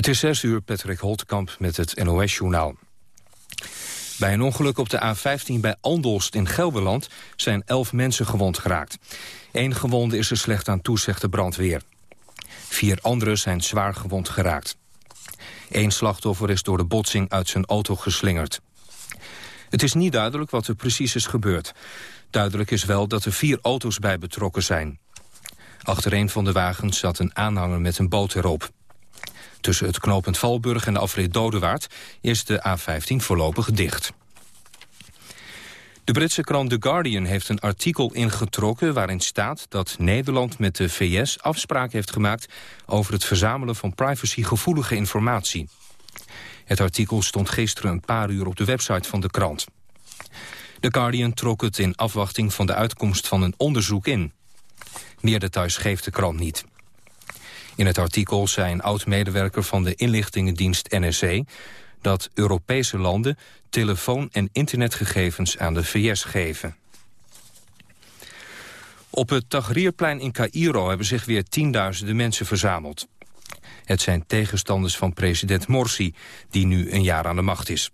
Het is 6 uur, Patrick Holtkamp met het NOS-journaal. Bij een ongeluk op de A15 bij Andelst in Gelderland zijn 11 mensen gewond geraakt. Eén gewonde is er slecht aan toe, de brandweer. Vier anderen zijn zwaar gewond geraakt. Eén slachtoffer is door de botsing uit zijn auto geslingerd. Het is niet duidelijk wat er precies is gebeurd. Duidelijk is wel dat er vier auto's bij betrokken zijn. Achter een van de wagens zat een aanhanger met een boot erop. Tussen het knooppunt Valburg en de afrit Dodewaard is de A15 voorlopig dicht. De Britse krant The Guardian heeft een artikel ingetrokken waarin staat dat Nederland met de VS afspraak heeft gemaakt over het verzamelen van privacygevoelige informatie. Het artikel stond gisteren een paar uur op de website van de krant. The Guardian trok het in afwachting van de uitkomst van een onderzoek in. Meer details geeft de krant niet. In het artikel zei een oud-medewerker van de inlichtingendienst NSC... dat Europese landen telefoon- en internetgegevens aan de VS geven. Op het Tahrirplein in Cairo hebben zich weer tienduizenden mensen verzameld. Het zijn tegenstanders van president Morsi, die nu een jaar aan de macht is.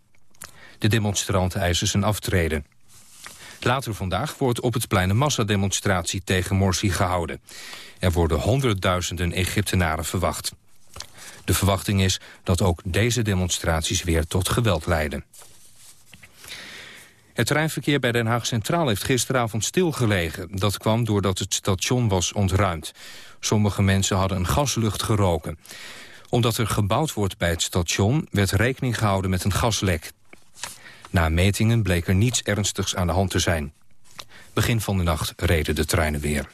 De demonstranten eisen zijn aftreden. Later vandaag wordt op het plein een massademonstratie tegen Morsi gehouden. Er worden honderdduizenden Egyptenaren verwacht. De verwachting is dat ook deze demonstraties weer tot geweld leiden. Het treinverkeer bij Den Haag Centraal heeft gisteravond stilgelegen. Dat kwam doordat het station was ontruimd. Sommige mensen hadden een gaslucht geroken. Omdat er gebouwd wordt bij het station... werd rekening gehouden met een gaslek. Na metingen bleek er niets ernstigs aan de hand te zijn. Begin van de nacht reden de treinen weer.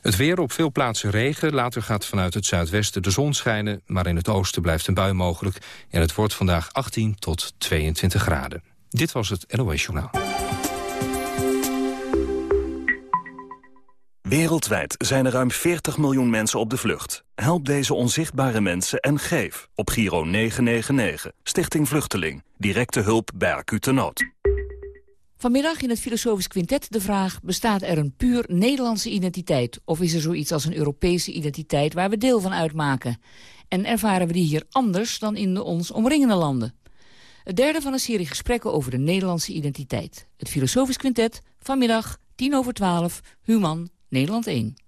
Het weer op veel plaatsen regen. Later gaat vanuit het zuidwesten de zon schijnen... maar in het oosten blijft een bui mogelijk. En het wordt vandaag 18 tot 22 graden. Dit was het NOS Journaal. Wereldwijd zijn er ruim 40 miljoen mensen op de vlucht. Help deze onzichtbare mensen en geef op Giro 999, Stichting Vluchteling. Directe hulp bij acute nood. Vanmiddag in het Filosofisch Quintet de vraag... bestaat er een puur Nederlandse identiteit... of is er zoiets als een Europese identiteit waar we deel van uitmaken? En ervaren we die hier anders dan in de ons omringende landen? Het derde van een serie gesprekken over de Nederlandse identiteit. Het Filosofisch Quintet, vanmiddag, 10 over 12, Human, Nederland 1.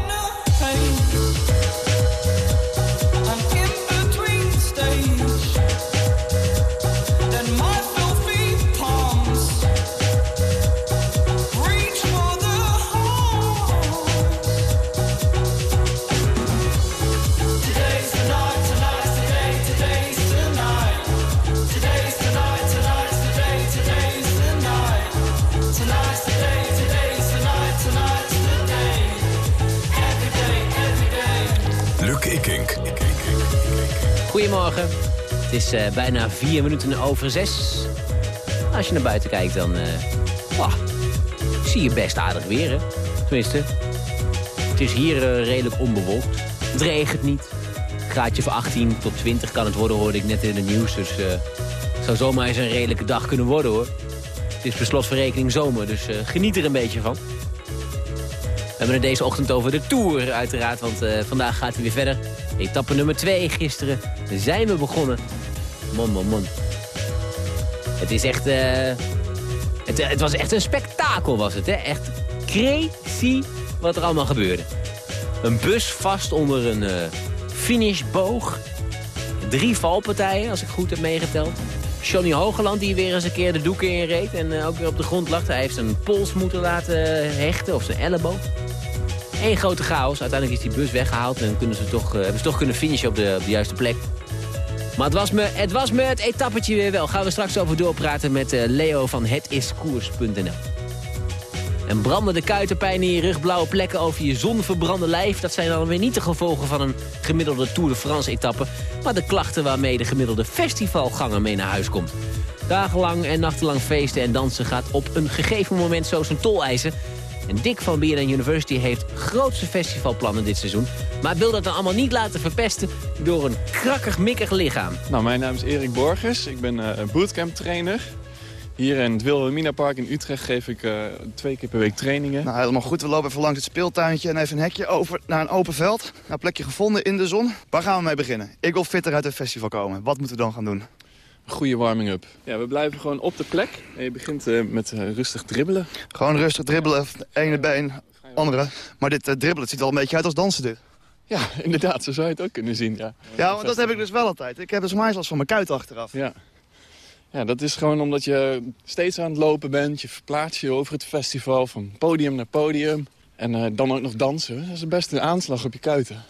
Goedemorgen. Het is uh, bijna vier minuten over zes. Als je naar buiten kijkt, dan uh, zie je best aardig weer. Tenminste, het is hier uh, redelijk onbewolkt. Het regent niet. Graadje van 18 tot 20 kan het worden, hoorde ik net in het nieuws. Dus het zou zomaar eens een redelijke dag kunnen worden, hoor. Het is per slotverrekening zomer, dus geniet er een beetje van. We hebben het deze ochtend over de Tour, uiteraard, want vandaag gaat hij weer verder. Etappe nummer 2 gisteren zijn we begonnen. Man, man, man. Het is echt... Uh, het, het, was echt een spektakel, was het, hè? Echt crazy wat er allemaal gebeurde. Een bus vast onder een uh, finishboog. Drie valpartijen, als ik goed heb meegeteld. Johnny Hogeland die weer eens een keer de doeken inreed en uh, ook weer op de grond lag. Hij heeft zijn pols moeten laten hechten, of zijn elleboog. Eén grote chaos. Uiteindelijk is die bus weggehaald en kunnen ze toch, hebben ze toch kunnen finishen op de, op de juiste plek. Maar het was me het, was me het etappetje weer wel. Gaan we straks over doorpraten met uh, Leo van hetiskoers.nl. En brandende kuitenpijn in je rug, blauwe plekken over je zonverbrande lijf... dat zijn dan weer niet de gevolgen van een gemiddelde Tour de France-etappe... maar de klachten waarmee de gemiddelde festivalganger mee naar huis komt. Dagenlang en nachtenlang feesten en dansen gaat op een gegeven moment zo zijn tol eisen... En Dick van BNN University heeft grootste festivalplannen dit seizoen. Maar wil dat dan allemaal niet laten verpesten door een krakkig, mikkig lichaam. Nou, mijn naam is Erik Borgers. Ik ben uh, bootcamp trainer. Hier in het Wilhelmina Park in Utrecht geef ik uh, twee keer per week trainingen. Nou, helemaal goed. We lopen even langs het speeltuintje en even een hekje over naar een open veld. Nou, plekje gevonden in de zon. Waar gaan we mee beginnen? Ik wil fitter uit het festival komen. Wat moeten we dan gaan doen? Goede warming-up. Ja, we blijven gewoon op de plek. En je begint uh, met uh, rustig dribbelen. Gewoon rustig dribbelen. Ene been, andere. Maar dit dribbelen het ziet al een beetje uit als dansen dit. Ja, inderdaad. Zo zou je het ook kunnen zien, ja. Ja, want dat heb ik dus wel altijd. Ik heb dus maaisels van mijn kuit achteraf. Ja. Ja, dat is gewoon omdat je steeds aan het lopen bent. Je verplaatst je over het festival van podium naar podium. En uh, dan ook nog dansen. Dat is best een aanslag op je kuiten.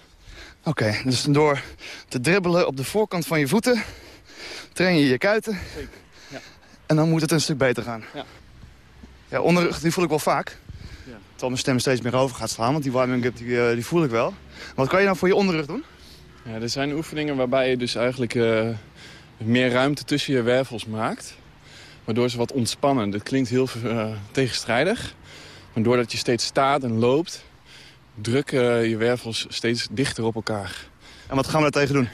Oké, okay, dus door te dribbelen op de voorkant van je voeten... train je je kuiten. Zeker, ja. En dan moet het een stuk beter gaan. Ja. Ja, onderrug, die voel ik wel vaak. Ja. Terwijl mijn stem steeds meer over gaat slaan, want die warming-up die, uh, die voel ik wel. Wat kan je nou voor je onderrug doen? Ja, er zijn oefeningen waarbij je dus eigenlijk... Uh, meer ruimte tussen je wervels maakt. Waardoor ze wat ontspannen. Dat klinkt heel uh, tegenstrijdig. Maar doordat je steeds staat en loopt... drukken je wervels steeds dichter op elkaar. En wat gaan we daar tegen doen?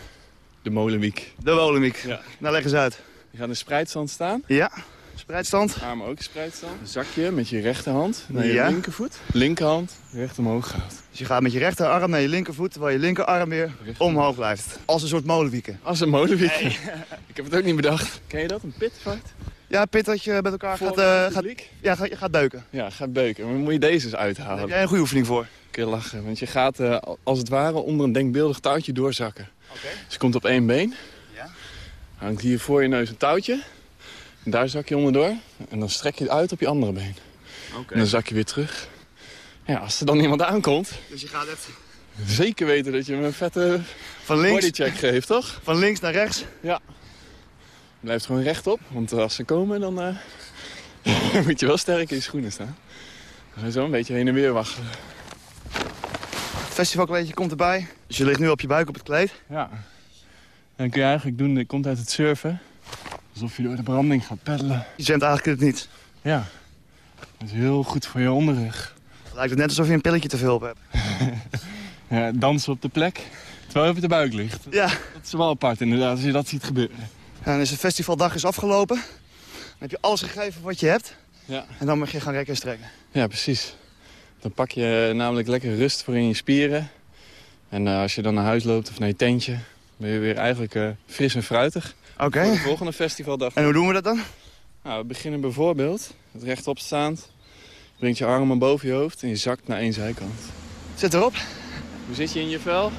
De molenwiek. De molenwiek. Ja. Nou, leg eens uit. Je gaat in spreidstand staan. Ja, spreidstand. Armen ook spreidstand. Een zakje met je rechterhand naar je Ja. linkervoet. Linkerhand recht omhoog gaat. Dus je gaat met je rechterarm naar je linkervoet... terwijl je linkerarm weer omhoog blijft. Als een soort molenwieken. Als een molenwiek. Ik heb het ook niet bedacht. Ken je dat, een pitfight? Ja, Pit dat je met elkaar Voor gaat, het gaat, ja, gaat, gaat beuken. Ja, gaat beuken. Maar dan moet je deze eens Daar uithalen. heb jij een goede oefening voor. Kun je lachen. Want je gaat eh, als het ware onder een denkbeeldig touwtje doorzakken. Dus je komt op één been. Ja. Hangt hier voor je neus een touwtje. En daar zak je onderdoor. En dan strek je het uit op je andere been. En dan zak je weer terug. Ja, als er dan iemand aankomt, Dus je gaat zeker weten dat je hem een vette van links, bodycheck geeft, toch? van links naar rechts. Ja. Blijft gewoon rechtop, want als ze komen, dan eh, moet je wel sterk in je schoenen staan. Dan ga je zo een beetje heen en weer waggelen. Het festivalkleedje komt erbij. Dus je ligt nu op je buik op het kleed. Ja. En dan kun je eigenlijk doen, dit komt uit het surfen. Alsof je door de branding gaat peddelen. Je zwemt eigenlijk het niet. Ja. Dat is heel goed voor je onderrug. Het lijkt het net alsof je een pilletje te veel op hebt. Ja, dansen op de plek, terwijl je op de buik ligt. Ja. Dat is wel apart inderdaad, als je dat ziet gebeuren. En dan is de festivaldag is afgelopen. Dan heb je alles gegeven wat je hebt. Ja. En dan mag je gaan rekken en strekken. Ja, precies. Dan pak je namelijk lekker rust voor in je spieren. En eh, als je dan naar huis loopt of naar je tentje... ben je weer eigenlijk eh, fris en fruitig. Oké. De volgende festivaldag. En hoe doen we dat dan? Nou, we beginnen bijvoorbeeld, het rechtop staand. Je brengt je armen boven je hoofd en je zakt naar één zijkant. Zit erop. Hoe zit je in je vel?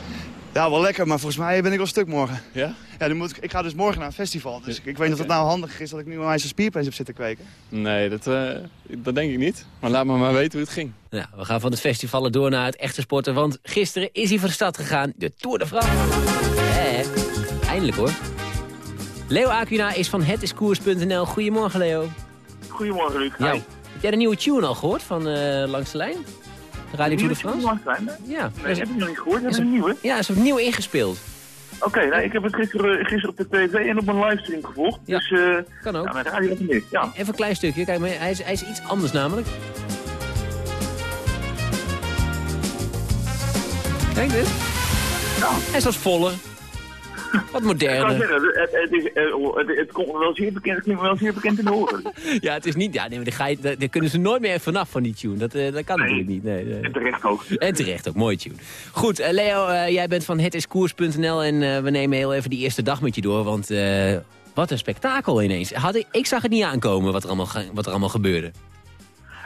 Ja, wel lekker, maar volgens mij ben ik wel stuk morgen. Ja? Ja, dan moet ik, ik ga dus morgen naar een festival. Dus ik, ik weet niet of het nou handig is dat ik nu aan mijn spierpees heb zitten kweken. Nee, dat, eh, dat denk ik niet. Maar laat me maar weten hoe het ging. Nou, we gaan van het festival door naar het echte sporten. Want gisteren is hij van de stad gegaan. De Tour de France. Eh, eindelijk hoor. Leo Acuna is van hetiskoers.nl. Goedemorgen Leo. Goedemorgen, Luc. Ja. Heb jij de nieuwe tune al gehoord van eh, Langs de Lijn? Radio Tour de France? Ja, Nee, heb ik nog niet gehoord. Heb je een nieuwe? ja, is opnieuw ingespeeld. Oké, nou, ik heb het gisteren, gisteren op de tv en op mijn livestream gevolgd. Ja. Dus eh Kan ook. ja, mijn radio niet. Ja. Even een klein stukje. Kijk, maar hij is, hij is iets anders namelijk. Kijk dit. Hij is wat voller. Wat Ik kan moderner. zeggen, het, het, is, eh, het, het komt wel zeer bekend, het klinkt wel zeer bekend in de oren. Ja, het is niet... Ja, nee, maar daar, kunnen ze nooit meer vanaf van die tune. Dat, eh, dat kan natuurlijk niet. Nee, nee. En terecht ook. En terecht ook, mooie tune. Goed, eh, Leo, jij bent van hetiskoers.nl en eh, we nemen heel even die eerste dag met je door. Want wat een spektakel ineens. Had ik, ik zag het niet aankomen wat er allemaal, wat er allemaal gebeurde.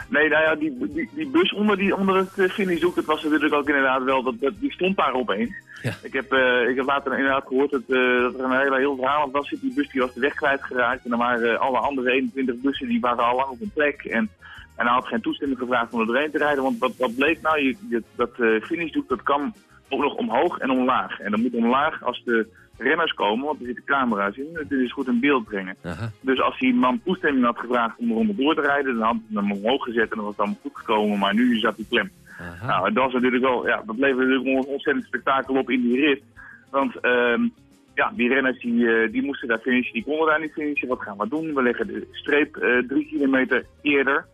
Nee, nou ja, die, die, die bus onder, die, onder het eh, finishdoek, dat was natuurlijk ook inderdaad wel, dat, dat, die stond daar opeens. Ja. Ik, heb, eh, ik heb later inderdaad gehoord dat, eh, dat er een hele, heel verhaal was. Die bus die was de weg kwijtgeraakt en er waren eh, alle andere 21 bussen die waren al lang op een plek. En, en hij had geen toestemming gevraagd om er doorheen te rijden, want wat, wat bleek nou, je, je- dat eh, finishdoek dat kan ook nog omhoog en omlaag. En dan moet omlaag als de renners komen, want er zitten camera's in, dat is goed in beeld brengen. Aha. Dus als die man toestemming had gevraagd om eronder door te rijden, dan had hij hem omhoog gezet en dan was het allemaal goed gekomen. Maar nu zat hij klem. Aha. Nou, dat was natuurlijk wel, ja, dat leverde natuurlijk een ontzettend spektakel op in die rit. Want ehm, ja, die renners die, eh, die moesten daar finishen, die konden daar niet finishen. Wat gaan we doen? We leggen de streep eh, drie kilometer eerder.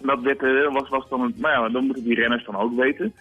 Dat werd, eh, was, was dan, maar ja, dan moeten die renners dan ook weten.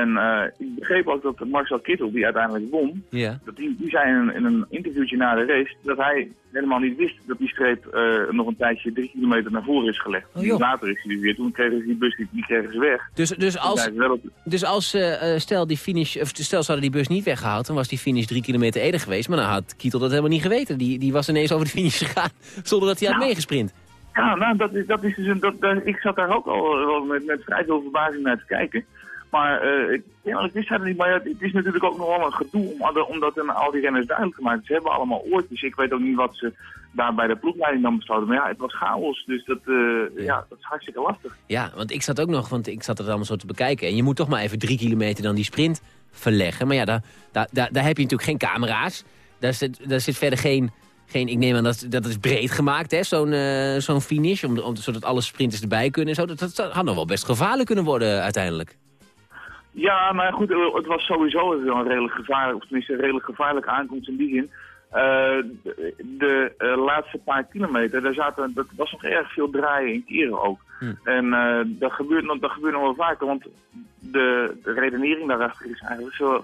En eh, ik begreep ook dat Marcel Kittel, die uiteindelijk won, Ja. dat die, die zei in, een- in een interviewtje na de race dat hij helemaal niet wist dat die streep eh, nog een tijdje drie kilometer naar voren is gelegd. Oh. Later is hij weer, toen kregen ze die bus, die, die kregen ze weg. Dus, dus als, op- dus als eh, stel, die finish, of stel ze hadden die bus niet weggehaald... dan was die finish drie kilometer eerder geweest. Maar dan had Kietel dat helemaal niet geweten. Die, die was ineens over de finish gegaan zonder dat hij had meegesprint. Ja, nou, dat is, dat is dus een, dat, dat- ik zat daar ook al wel met, met vrij veel verbazing naar te kijken. Maar eh, ik, ja, ik wist het niet. Maar ja, het is natuurlijk ook nog wel een gedoe om, al- om dat aan al die renners duidelijk te maken. Ze hebben allemaal oortjes. Ik weet ook niet wat ze daar bij de ploegleiding dan besloten. Maar ja, het was chaos. Dus dat, eh, ja. dat is hartstikke lastig. Ja, want ik zat ook nog, want ik zat het allemaal zo te bekijken. En je moet toch maar even drie kilometer dan die sprint verleggen. Maar ja, daar, daar, daar, daar heb je natuurlijk geen camera's. Daar zit, daar zit verder geen, geen... Ik neem aan dat dat is breed gemaakt, hè, zo'n eh, zo'n finish. Om, om, zodat alle sprinters erbij kunnen en zo. Dat, dat had nog wel best gevaarlijk kunnen worden uiteindelijk. Ja, maar goed, eh, het was sowieso een redelijk gevaarlijk, of tenminste een redelijk gevaarlijke aankomst in die zin. Eh, de de, eh, laatste paar kilometer, daar zaten, dat was nog erg veel draaien in keren ook. Hm. En dat, gebeurt, nog- dat gebeurt nog wel vaker, want de, de redenering daarachter is eigenlijk zo...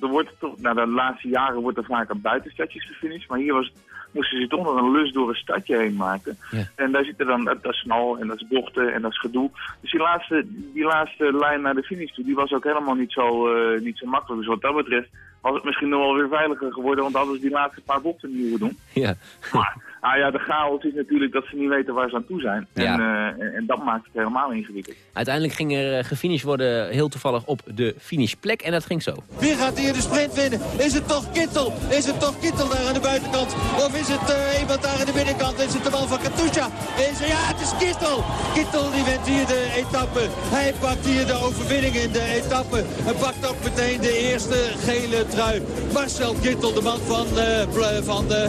Er wordt toch, nou, de laatste jaren wordt er vaker buitenstadjes gefinished, maar hier was, moesten ze toch nog een lus door een stadje heen maken. Ja. En daar zitten dan, dat is snel en dat is bochten en dat is gedoe. Dus die laatste, die laatste lijn naar de finish toe, die was ook helemaal niet zo, eh, niet zo makkelijk. Dus wat dat betreft was het misschien nog wel weer veiliger geworden, want hadden ze die laatste paar bochten niet doen. Ja. Maar ah ja, de chaos is natuurlijk dat ze niet weten waar ze aan toe zijn. En, eh, en, en dat maakt het helemaal ingewikkeld. Uiteindelijk ging er eh, gefinished worden heel toevallig op de finishplek. En dat ging zo. Wie gaat hier de sprint winnen? Is het toch Kittel? Is het toch Kittel daar aan de buitenkant? Of is het eh, iemand daar aan de binnenkant? Is het de man van Katusha? Is, ja, het is Kittel! Kittel die wint hier de etappe. Hij pakt hier de overwinning in de etappe. En pakt ook meteen de eerste gele trui. Marcel Kittel, de man van, eh Bl- van de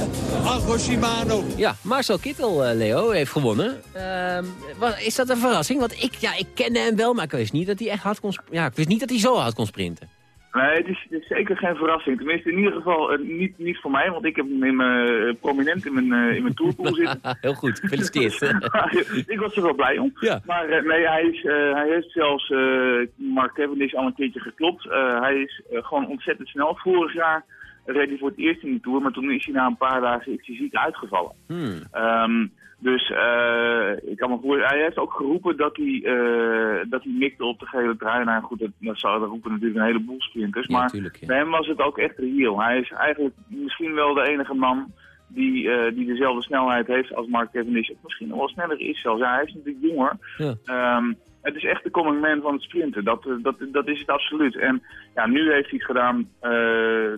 Argo Shimano. Ja, Marcel Kittel, eh, Leo, heeft gewonnen. Ehm, is dat een verrassing? Want ik, ja, ik kende hem wel, maar ik wist niet dat hij echt hard kon, ja, ik wist niet dat hij zo hard kon sprinten. Nee, het is, het is zeker geen verrassing. Tenminste, in ieder geval eh, niet, niet voor mij, want ik heb hem in mijn, eh, prominent in mijn, in mijn tourpool zitten. Heel goed, gefeliciteerd. ik was er wel blij om. Ja. Maar nee, hij, is, hij heeft zelfs Mark Cavendish al een keertje geklopt. Hij is gewoon ontzettend snel. Vorig jaar reed hij voor het eerst in de Tour, maar toen is hij na een paar dagen ziek uitgevallen. Hmm. Ehm, dus eh, ik kan me voorstellen, hij heeft ook geroepen dat hij, eh, dat hij mikte op de gele trui. Nou goed, dat, dat, zou, dat roepen natuurlijk een heleboel sprinters. Ja, maar tuurlijk, ja. bij hem was het ook echt reëel. Hij is eigenlijk misschien wel de enige man die, eh, die dezelfde snelheid heeft als Mark Cavendish. Of misschien nog wel sneller is zelfs. Ja, hij is natuurlijk jonger. Ja. Ehm, het is echt de coming man van het sprinten. Dat, eh, dat, dat is het absoluut. En ja, nu heeft hij het gedaan eh,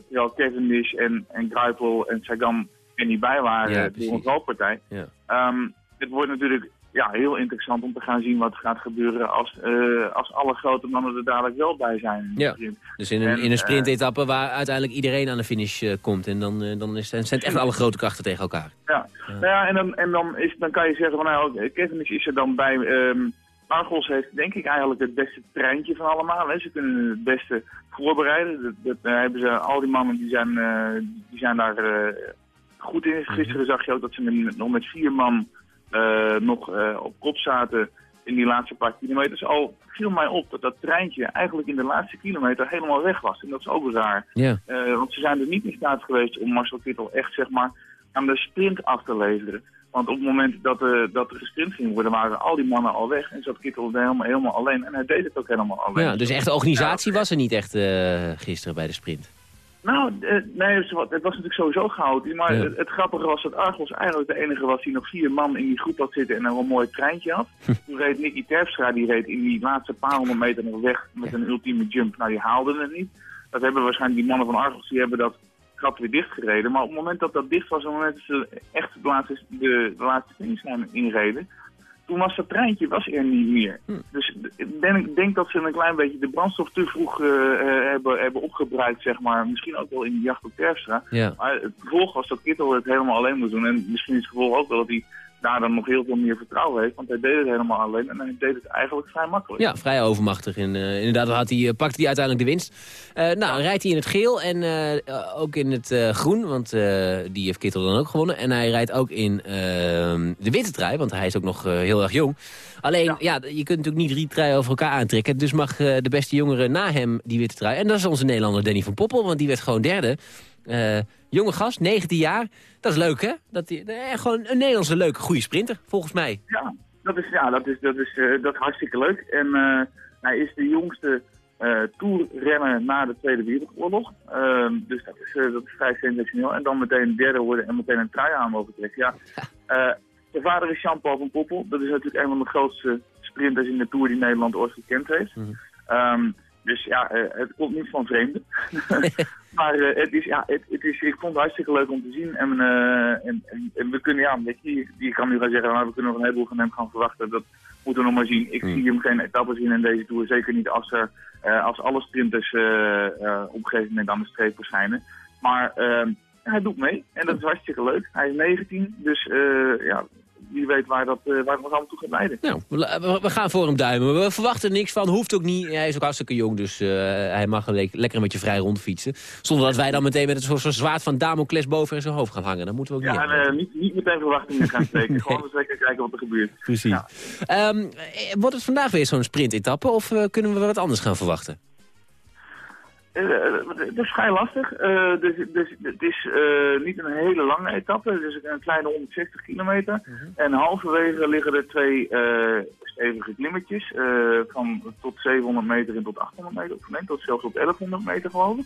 terwijl Cavendish en, en Greipel en Sagan er niet bij waren Ja, door valpartij. Ja. Ehm, het wordt natuurlijk ja, heel interessant om te gaan zien wat gaat gebeuren als, eh, als alle grote mannen er dadelijk wel bij zijn. Ja. Dus in een, En, in een sprintetappe waar uiteindelijk iedereen aan de finish komt. En dan, dan is, zijn het echt alle grote krachten tegen elkaar. Ja, Nou ja en, dan, en dan, is, dan kan je zeggen van nou, Cavendish is er dan bij. ehm Argos heeft denk ik eigenlijk het beste treintje van allemaal. Hè. Ze kunnen het beste voorbereiden. Dat, dat hebben ze, al die mannen die zijn, eh, die zijn daar eh, goed in. Gisteren zag je ook dat ze met, nog met vier man eh, nog op kop zaten in die laatste paar kilometers. Al viel mij op dat dat treintje eigenlijk in de laatste kilometer helemaal weg was. En dat is ook raar. Ja. Want ze zijn er niet in staat geweest om Marcel Kittel echt zeg maar, aan de sprint af te leveren. Want op het moment dat, eh, dat er gesprint ging worden, waren al die mannen al weg. En zat Kittel helemaal, helemaal alleen. En hij deed het ook helemaal alleen. Ja, dus echt de organisatie was er niet echt eh, gisteren bij de sprint. Nou, eh, nee, het was, het was natuurlijk sowieso chaotisch. Maar Ja. het, het grappige was dat Argos eigenlijk de enige was die nog vier man in die groep had zitten en een wel mooi treintje had. Toen reed Nicky Terpstra, die reed in die laatste paar honderd meter nog weg met een ultieme jump. Nou, die haalden het niet. Dat hebben waarschijnlijk die mannen van Argos, die hebben dat gat weer dichtgereden. Maar op het moment dat dat dicht was, op het moment dat ze echt de laatste, de, de laatste inreden, toen was dat treintje was er niet meer. Dus ik denk, dat ze een klein beetje de brandstof te vroeg eh, hebben, hebben opgebruikt, zeg maar. Misschien ook wel in de jacht op Terpstra. Ja. Maar het gevolg was dat Kittel het helemaal alleen moest doen. En misschien is het gevolg ook wel dat hij daar dan nog heel veel meer vertrouwen heeft. Want hij deed het helemaal alleen en hij deed het eigenlijk vrij makkelijk. Ja, vrij overmachtig. En, uh, inderdaad had hij, pakte hij uiteindelijk de winst. Uh, nou, rijdt hij in het geel en uh, ook in het groen, want die heeft Kittel dan ook gewonnen. En hij rijdt ook in ehm, de witte trui, want hij is ook nog heel erg jong. Alleen, ja. ja. je kunt natuurlijk niet drie truien over elkaar aantrekken. Dus mag de beste jongere na hem die witte trui. En dat is onze Nederlander Danny van Poppel, want die werd gewoon derde. Jonge gast, 19 jaar. Dat is leuk, hè? Dat die, gewoon een Nederlandse leuke, goede sprinter, volgens mij. Ja, dat is, ja, dat is, dat is, uh, dat is hartstikke leuk. En uh, hij is de jongste uh, toerrenner na de Tweede Wereldoorlog. Ehm, dus dat is, dat is vrij sensationeel. En dan meteen derde worden en meteen een trui aan mogen trekken. Ja. zijn vader is Jean-Paul van Poppel. Dat is natuurlijk een van de grootste sprinters in de Tour die Nederland ooit gekend heeft. Mm -hmm. Dus ja, uh, het komt niet van vreemden. maar uh, het is, ja, het, het, is, ik vond het hartstikke leuk om te zien. En, uh, en, en, we kunnen, ja, je, je kan nu gaan zeggen, nou, we kunnen nog een heleboel van hem gaan verwachten. Dat moeten we nog maar zien. Ik hmm. zie hem geen etappes in in deze Tour. Zeker niet als, er, als alle sprinters op een gegeven moment aan de streep verschijnen. Maar ehm, hij doet mee en dat is hartstikke leuk. Hij is 19, dus ja, wie weet waar dat, uh, waar het allemaal toe gaat leiden. Nou, we, we, gaan voor hem duimen. We verwachten niks van, hoeft ook niet. Hij is ook hartstikke jong, dus uh, hij mag le lekker met je vrij rondfietsen. Zonder dat wij dan meteen met het soort zwaard van Damocles boven in zijn hoofd gaan hangen. Dat moeten we ook ja, niet Ja, uh, niet, niet meteen verwachtingen gaan steken. nee. Gewoon eens lekker kijken wat er gebeurt. Precies. Ja. Um, wordt het vandaag weer zo'n sprintetappe of kunnen we wat anders gaan verwachten? Het is vrij lastig. Uh, dus, dus, het is uh, niet een hele lange etappe. Het is een kleine 160 kilometer. Mhm. -huh. En halverwege liggen er twee stevige klimmetjes. van tot 700 meter en tot 800 meter. Of nee, tot zelfs tot 1100 meter geloof ik.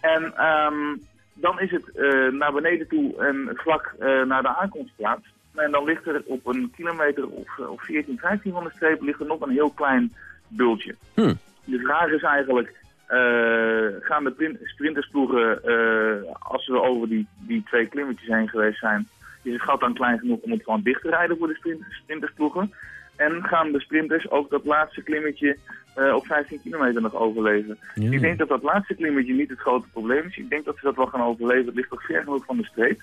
En um, dan is het naar beneden toe en vlak naar de aankomstplaats. En dan ligt er op een kilometer of, of 14, 15 van de streep ligt er nog een heel klein bultje. Hmm. De vraag is eigenlijk gaan de sprintersploegen, uh, als we over die, die twee klimmetjes heen geweest zijn, is het gat dan klein genoeg om het gewoon dicht te rijden voor de sprint, sprintersploegen. En gaan de sprinters ook dat laatste klimmetje uh, op 15 kilometer nog overleven. Ja. Ik denk dat dat laatste klimmetje niet het grote probleem is. Ik denk dat ze dat wel gaan overleven. Het ligt ook ver genoeg van de streep.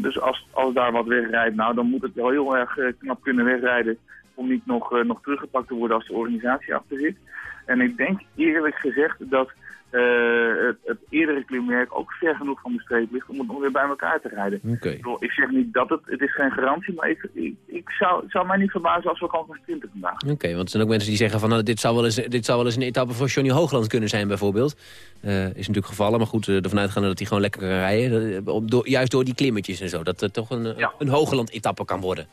Dus als, als daar wat wegrijdt, nou, dan moet het wel heel erg knap kunnen wegrijden om niet nog, nog teruggepakt te worden als de organisatie achter zit. En ik denk eerlijk gezegd dat uh, het, het, eerdere klimmerk ook ver genoeg van de streep ligt om het nog weer bij elkaar te rijden. Okay. Ik, ik zeg niet dat het, het is geen garantie, maar ik, ik, ik zou, zou mij niet verbazen als we gewoon gaan sprinten vandaag. Oké, okay, want er zijn ook mensen die zeggen van nou, dit, zou wel eens, dit zou wel eens een etappe voor Johnny Hoogland kunnen zijn bijvoorbeeld. Uh, is natuurlijk gevallen, maar goed, uh, ervan uitgaande dat hij gewoon lekker kan rijden. Door, juist door die klimmetjes en zo, dat het toch een, ja. een Hoogland etappe kan worden.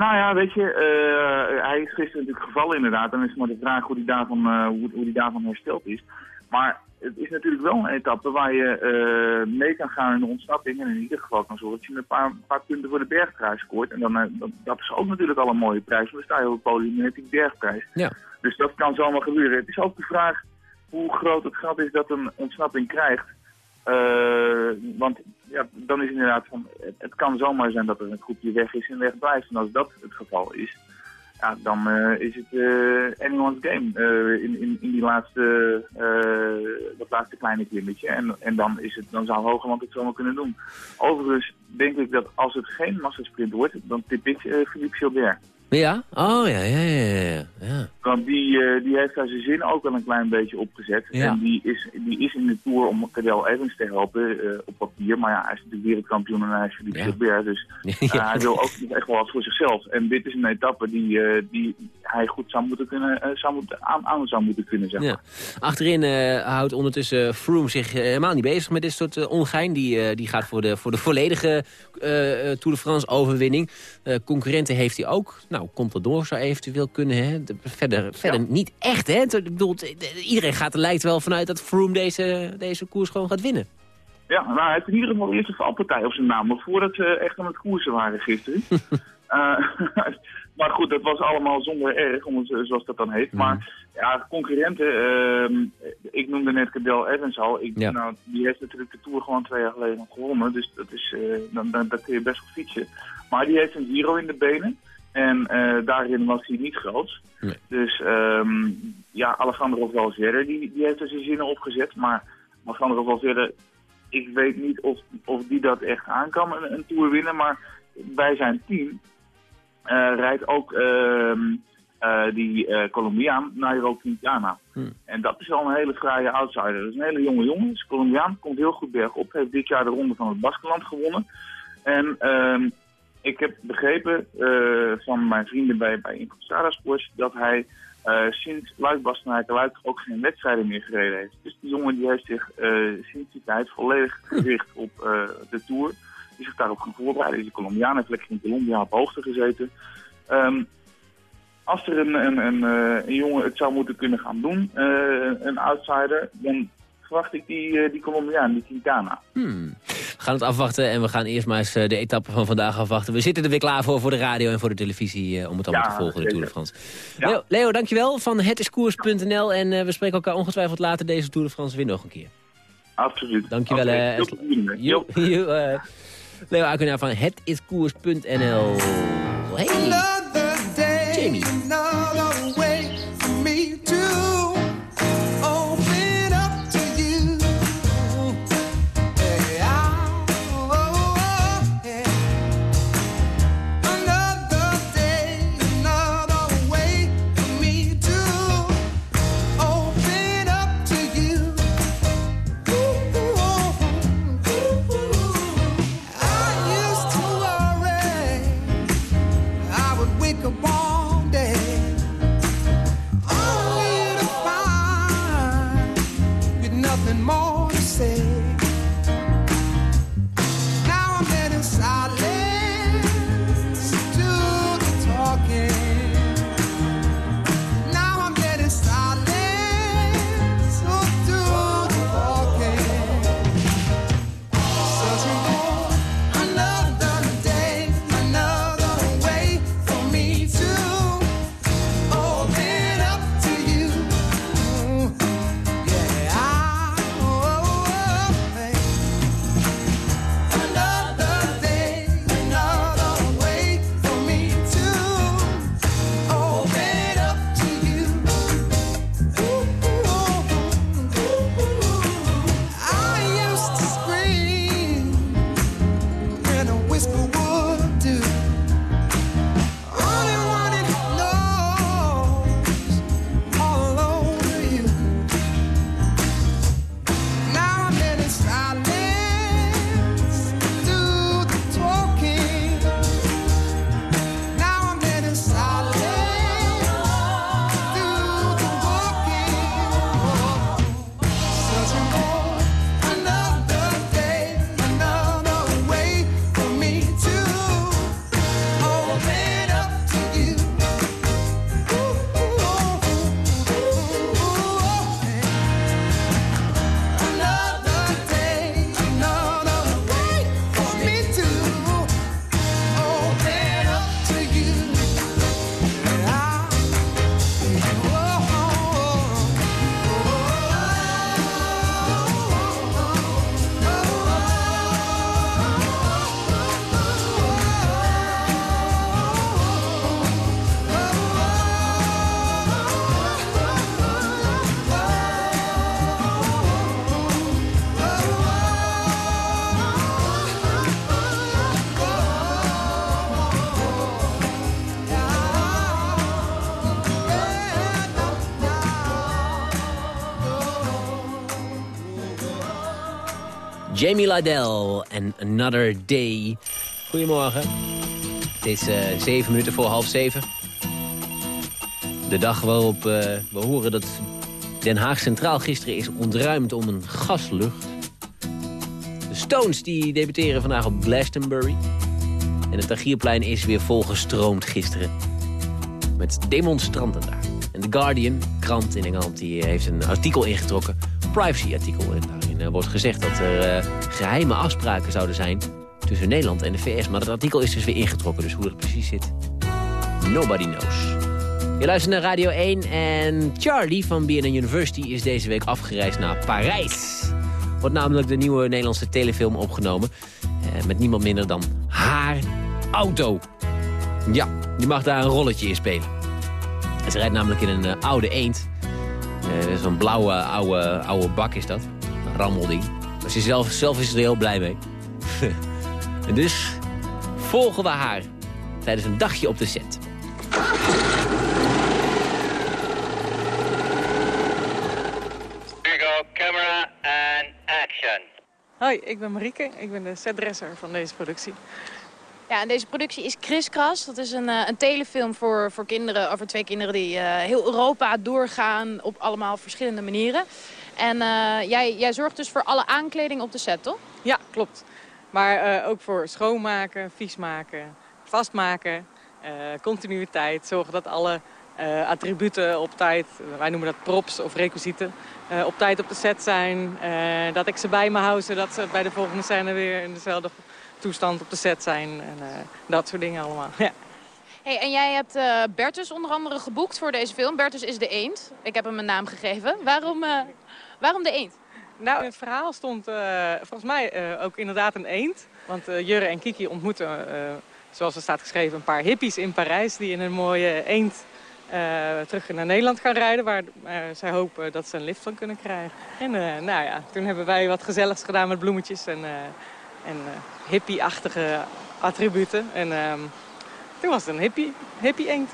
Nou ja, weet je, uh, hij is gisteren natuurlijk gevallen inderdaad. Dan is het maar de vraag hoe hij daarvan, uh, hoe, hoe die daarvan hersteld is. Maar het is natuurlijk wel een etappe waar je uh, mee kan gaan in de ontsnapping. En in ieder geval kan zorgen dat je een paar, paar punten voor de bergprijs scoort. En dan, dat, dat, is ook natuurlijk al een mooie prijs. Want dan sta je op het podium met die bergprijs. Ja. Dus dat kan zomaar gebeuren. Het is ook de vraag hoe groot het gat is dat een ontsnapping krijgt. Uh, want ja, dan is inderdaad van, het, het, kan zomaar zijn dat er een groepje weg is en weg blijft. En als dat het geval is, ja, dan uh, is het uh, anyone's game in, in, in die laatste, dat laatste kleine klimmetje. En, en dan, is het, dan zou Hogeland het zomaar kunnen doen. Overigens denk ik dat als het geen massasprint wordt, dan tip ik Philippe Gilbert. Ja? Oh, ja, ja, ja. ja. Want die, uh, die heeft daar zijn zin ook wel een klein beetje opgezet. Ja. En die is, die is in de Tour om Cadel Evans te helpen uh, op papier. Maar ja, hij is natuurlijk wereldkampioen en hij is Philippe ja. Gilbert. Dus uh, hij wil ook echt wel wat voor zichzelf. En dit is een etappe die, die hij goed zou moeten kunnen, zou moeten, aan, aan zou moeten kunnen, zeg maar. Ja. Achterin houdt ondertussen Froome zich helemaal niet bezig met dit soort ongein. Die, die gaat voor de, voor de volledige Tour de France overwinning. concurrenten heeft hij ook. Nou, Contador zou eventueel kunnen. Hè? De, verder verder ja. niet echt, hè? Ik bedoel, iedereen gaat er lijkt wel vanuit dat Froome deze, deze koers gewoon gaat winnen. Ja, nou, hij heeft in ieder geval eerst een valpartij op zijn naam. Maar voordat ze echt aan het koersen waren gisteren. uh, maar goed, dat was allemaal zonder erg, om het, zoals dat dan heet. Mm. Maar ja, concurrenten, uh, ik noemde net Cadel Evans al. Ik, ja. nou, die heeft natuurlijk de Tour gewoon twee jaar geleden gewonnen. Dus dat is, uh, dan, dan, dan kun je best wel fietsen. Maar die heeft een Giro in de benen. En uh, daarin was hij niet groot. Nee. Dus um, ja, Alejandro Valverde, die, die heeft er zijn zinnen opgezet. Maar Alejandro Valverde, ik weet niet of, of die dat echt aan kan, een, een Tour winnen. Maar bij zijn team rijdt ook ehm, die Colombiaan Nairo Quintana. Hmm. En dat is wel een hele fraaie outsider. Dat is een hele jonge jongen, is Colombiaan, komt heel goed bergop. Heeft dit jaar de ronde van het Baskeland gewonnen. En ehm, ik heb begrepen van mijn vrienden bij, bij Incostrada Sports dat hij eh, sinds Luik Bastenaken Luik ook geen wedstrijden meer gereden heeft. Dus die jongen die heeft zich eh, sinds die tijd volledig gericht op uh, de Tour. Die zich daarop gaan voorbereiden. Die Colombiaan heeft lekker in Colombia op hoogte gezeten. Um, als er een, een, een, een, jongen het zou moeten kunnen gaan doen, een outsider, dan verwacht ik die, die Colombiaan, die Quintana. Hmm. We gaan het afwachten en we gaan eerst maar eens de etappe van vandaag afwachten. We zitten er weer klaar voor voor de radio en voor de televisie om het allemaal te volgen, de Tour de France. Ja. Leo, Leo, dankjewel van hetiskoers.nl en uh, we spreken elkaar ongetwijfeld later deze Tour de France weer nog een keer. Absoluut. Dankjewel. Absoluut. Uh, uh, Leo Akunaar van hetiskoers.nl. Hey, Jamie. Jamie Lydell en Another Day. Goedemorgen. Het is uh, zeven minuten voor half zeven. De dag waarop uh, we horen dat Den Haag Centraal gisteren is ontruimd om een gaslucht. De Stones die debuteren vandaag op Glastonbury. En het Tagierplein is weer volgestroomd gisteren. Met demonstranten daar. En The Guardian, krant in Engeland, die heeft een artikel ingetrokken. Privacy-artikel. En daarin uh, wordt gezegd dat er uh, geheime afspraken zouden zijn tussen Nederland en de VS. Maar dat artikel is dus weer ingetrokken. Dus hoe dat precies zit, nobody knows. Je luistert naar Radio 1 en Charlie van BNN University is deze week afgereisd naar Parijs. Wordt namelijk de nieuwe Nederlandse telefilm opgenomen. Eh, met niemand minder dan haar auto. Ja, die mag daar een rolletje in spelen. Ze rijdt namelijk in een uh, oude eend. Uh, Zo'n blauwe oude, oude bak is dat. Rammelding. Maar ze zelf, zelf is er heel blij mee. en dus volgen we haar tijdens een dagje op de set. Camera and action. Hoi, ik ben Marieke. Ik ben de setdresser van deze productie. Ja, en deze productie is Kriskras. Dat is een, eh, een telefilm voor, voor kinderen, over twee kinderen die uh, heel Europa doorgaan op allemaal verschillende manieren. En uh, jij, jij zorgt dus voor alle aankleding op de set, toch? Ja, klopt. Maar ook voor schoonmaken, viesmaken, vastmaken, continuïteit. Zorgen dat alle attributen op tijd, wij noemen dat props of requisieten, op tijd op de set zijn. dat ik ze bij me hou, zodat ze bij de volgende scène weer in dezelfde toestand op de set zijn. En dat soort dingen allemaal. Ja. Hey, en jij hebt Bertus onder andere geboekt voor deze film. Bertus is de eend. Ik heb hem een naam gegeven. Waarom, waarom de eend? Nou, in het verhaal stond volgens mij ook inderdaad een eend. Want Jurre en Kiki ontmoeten, zoals er staat geschreven, een paar hippies in Parijs... die in een mooie eend terug naar Nederland gaan rijden... waar zij hopen dat ze een lift van kunnen krijgen. En nou ja, toen hebben wij wat gezelligs gedaan met bloemetjes en en uh, hippie-achtige attributen. En uh, toen was het een hippie, hippie eend.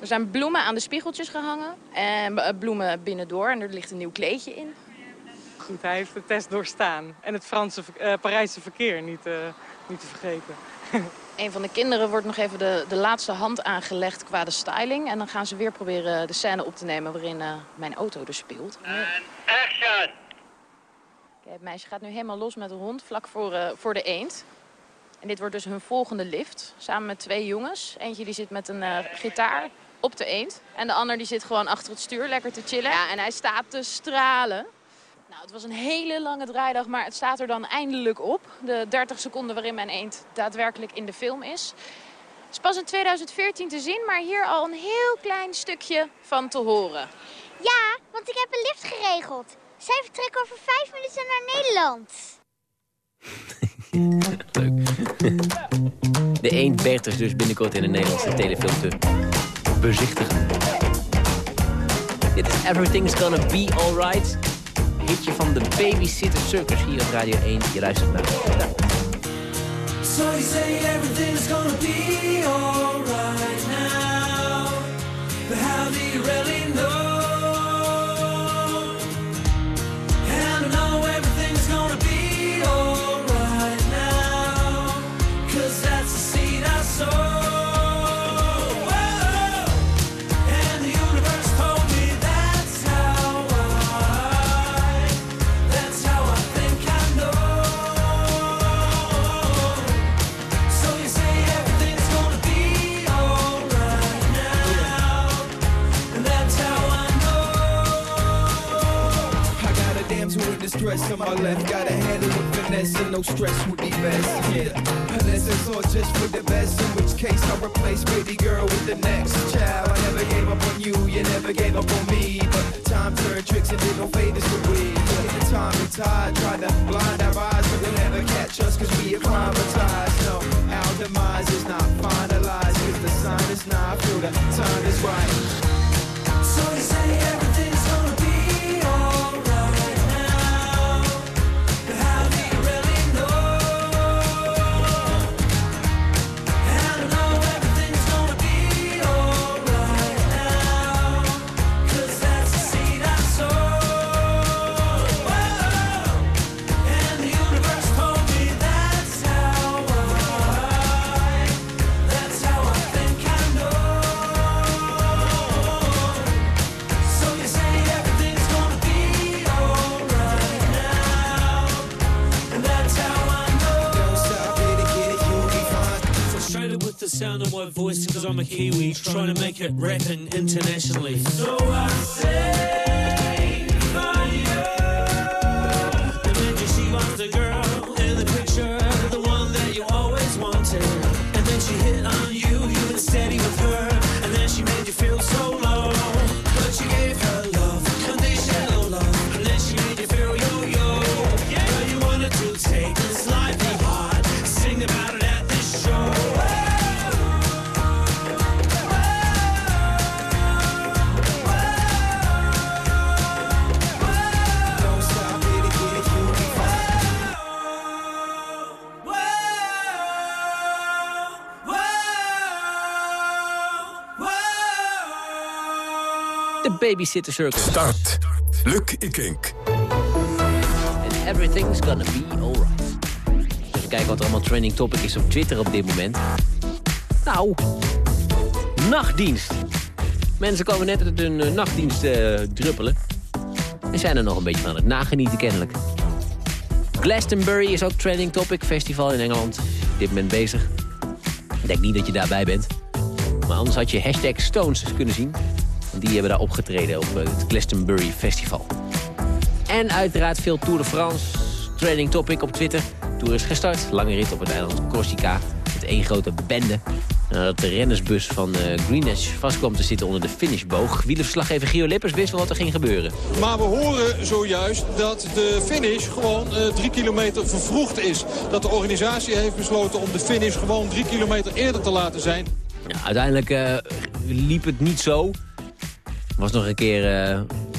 Er zijn bloemen aan de spiegeltjes gehangen en eh, bloemen binnendoor en er ligt een nieuw kleedje in. Goed, hij heeft de test doorstaan. En het Franse, uh, Parijse verkeer niet, uh, niet te vergeten. een van de kinderen wordt nog even de, de laatste hand aangelegd qua de styling. En dan gaan ze weer proberen de scène op te nemen waarin mijn auto er speelt. En action! het meisje gaat nu helemaal los met de hond, vlak voor, uh, voor de eend. En dit wordt dus hun volgende lift, samen met twee jongens. Eentje die zit met een uh, gitaar op de eend. En de ander die zit gewoon achter het stuur, lekker te chillen. Ja, en hij staat te stralen. Nou, het was een hele lange draaidag, maar het staat er dan eindelijk op. De 30 seconden waarin mijn eend daadwerkelijk in de film is. Het is pas in 2014 te zien, maar hier al een heel klein stukje van te horen. Ja, want ik heb een lift geregeld. Zij vertrekken over vijf minuten naar Nederland. Leuk. De eend Bertus dus binnenkort in een Nederlandse telefilm te bezichtigen. Dit is Everything's Gonna Be Alright. Hitje van de Babysitter Circus hier op Radio 1. Je luistert naar. So you say everything's gonna be alright now. But how do you really know? On my left. Gotta handle with finesse and no stress would be best. Yeah, unless it's all just for the best. In which case I'll replace baby girl with the next child. I never gave up on you, you never gave up on me. But time turned tricks and did no favors for we. Yeah, the time and tide tried to blind our eyes, but they'll never catch us cause we acclimatized. No, our demise is not finalized cause the sign is not. I feel the time is right. Make it rapping internationally. Circle. Start. Luc Ikink. And everything's gonna be alright. Even kijken wat er allemaal trending topic is op Twitter op dit moment. Nou, nachtdienst. Mensen komen net uit hun eh, nachtdienst eh, druppelen. En zijn er nog een beetje van aan het nagenieten kennelijk. Glastonbury is ook trending topic. Festival in Engeland. Op dit moment bezig. Ik denk niet dat je daarbij bent. Maar anders had je hashtag Stones kunnen zien. Die hebben daar opgetreden op eh, het Glastonbury Festival. En uiteraard veel Tour de France. Trending topic op Twitter. Tour is gestart. Lange rit op het eiland Corsica. Met één grote bende. Nadat de rennersbus van uh, Greenwich vast kwam te zitten onder de finishboog. Wielerverslaggever Gio Lippers wist wel wat er ging gebeuren. Maar we horen zojuist dat de finish gewoon uh, drie kilometer vervroegd is. Dat de organisatie heeft besloten om de finish gewoon drie kilometer eerder te laten zijn. Ja, uiteindelijk uh, liep het niet zo. Was nog een keer,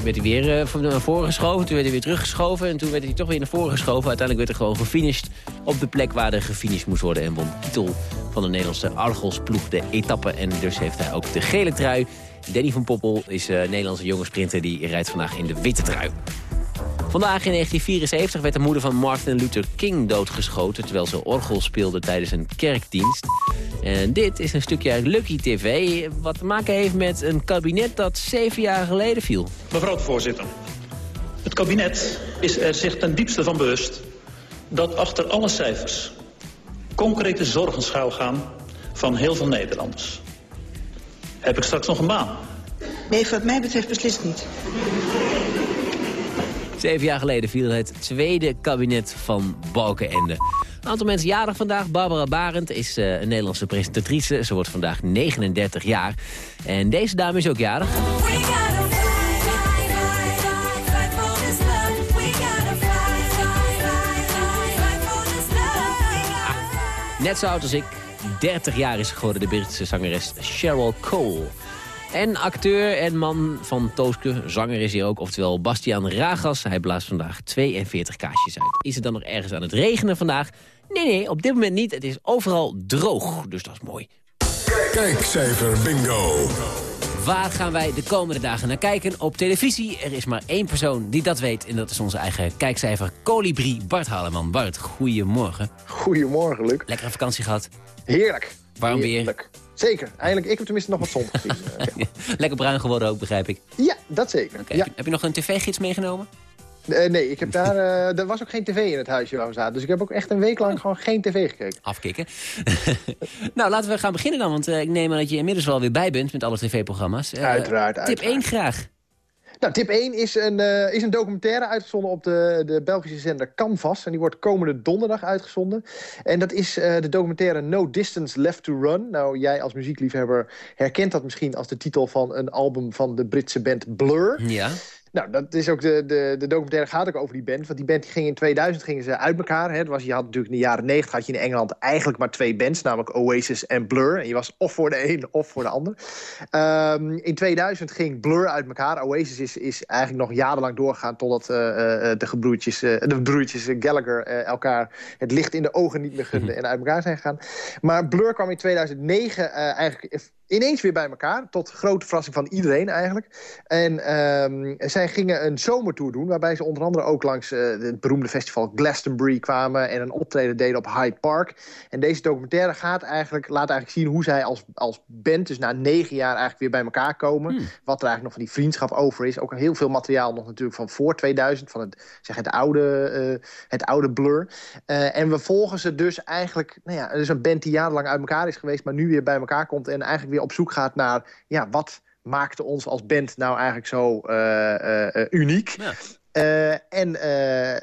werd hij weer naar voren geschoven. Toen werd hij weer teruggeschoven. En toen werd hij toch weer naar voren geschoven. Uiteindelijk werd er gewoon gefinished op de plek waar er gefinished moest worden. En won Kittel van de Nederlandse Argos ploeg de etappe. En dus heeft hij ook de gele trui. Danny van Poppel is een Nederlandse jonge sprinter. Die rijdt vandaag in de witte trui. Vandaag in 1974 werd de moeder van Martin Luther King doodgeschoten... terwijl ze orgel speelde tijdens een kerkdienst. En dit is een stukje uit Lucky TV... wat te maken heeft met een kabinet dat zeven jaar geleden viel. Mevrouw de voorzitter, het kabinet is er zich ten diepste van bewust... dat achter alle cijfers concrete zorgen schuilgaan van heel veel Nederlanders. Heb ik straks nog een baan? Nee, wat mij betreft beslist niet. Zeven jaar geleden viel het tweede kabinet van Balkenende. Een aantal mensen jarig vandaag. Barbara Barend is uh, een Nederlandse presentatrice. Ze wordt vandaag 39 jaar. En deze dame is ook jarig. Net zo oud als ik. 30 jaar is geworden de Britse zangeres Cheryl Cole. En acteur en man van Tooske, zanger is hij ook, oftewel Bastiaan Ragas. Hij blaast vandaag 42 kaasjes uit. Is het dan nog ergens aan het regenen vandaag? Nee, nee, op dit moment niet. Het is overal droog, dus dat is mooi. Kijkcijfer bingo. Waar gaan wij de komende dagen naar kijken? Op televisie. Er is maar één persoon die dat weet. En dat is onze eigen kijkcijfer Colibri Bart Haleman. Bart, goedemorgen. Goedemorgen, Luc. Lekkere vakantie gehad? Heerlijk. Warm weer? Heerlijk. Zeker. Eindelijk, ik heb tenminste nog wat zon gezien. Lekker bruin geworden ook, begrijp ik. Ja, dat zeker. Okay. Ja. Heb, je, heb, je, nog een tv-gids meegenomen? Uh, nee, ik heb daar, uh, er was ook geen tv in het huisje waar we zaten. Dus ik heb ook echt een week lang gewoon geen tv gekeken. Afkikken. nou, laten we gaan beginnen dan. Want uh, ik neem aan dat je inmiddels wel weer bij bent met alle tv-programma's. uiteraard, Tip uiteraard. 1 graag. Nou, tip 1 is een, uh, is een documentaire uitgezonden op de, de Belgische zender Canvas. En die wordt komende donderdag uitgezonden. En dat is uh, de documentaire No Distance Left to Run. Nou, jij als muziekliefhebber herkent dat misschien als de titel van een album van de Britse band Blur. Ja. Nou, dat is ook de, de, de documentaire gaat ook over die band. Want die band die ging in 2000 gingen ze uit elkaar. Hè. Was, je had natuurlijk in de jaren 90 had je in Engeland eigenlijk maar twee bands. Namelijk Oasis en Blur. En je was of voor de een of voor de ander. Um, in 2000 ging Blur uit elkaar. Oasis is, is eigenlijk nog jarenlang doorgegaan... totdat uh, uh, de gebroertjes, uh, de broertjes Gallagher elkaar het licht in de ogen niet meer gunden... en uit elkaar zijn gegaan. Maar Blur kwam in 2009 eigenlijk ineens weer bij elkaar. Tot grote verrassing van iedereen eigenlijk. En um, zij gingen een zomertour doen... waarbij ze onder andere ook langs uh, het beroemde festival Glastonbury kwamen... en een optreden deden op Hyde Park. En deze documentaire gaat eigenlijk, laat eigenlijk zien hoe zij als, als band... dus na negen jaar eigenlijk weer bij elkaar komen. Hmm. Wat er eigenlijk nog van die vriendschap over is. Ook heel veel materiaal nog natuurlijk van voor 2000... van het, zeg, het, oude, uh, het oude Blur. Uh, en we volgen ze dus eigenlijk... Nou ja, dus een band die jarenlang uit elkaar is geweest... maar nu weer bij elkaar komt en eigenlijk weer op zoek gaat naar... ja, wat maakte ons als band nou eigenlijk zo uh, uh, uniek? Ja. Uh, en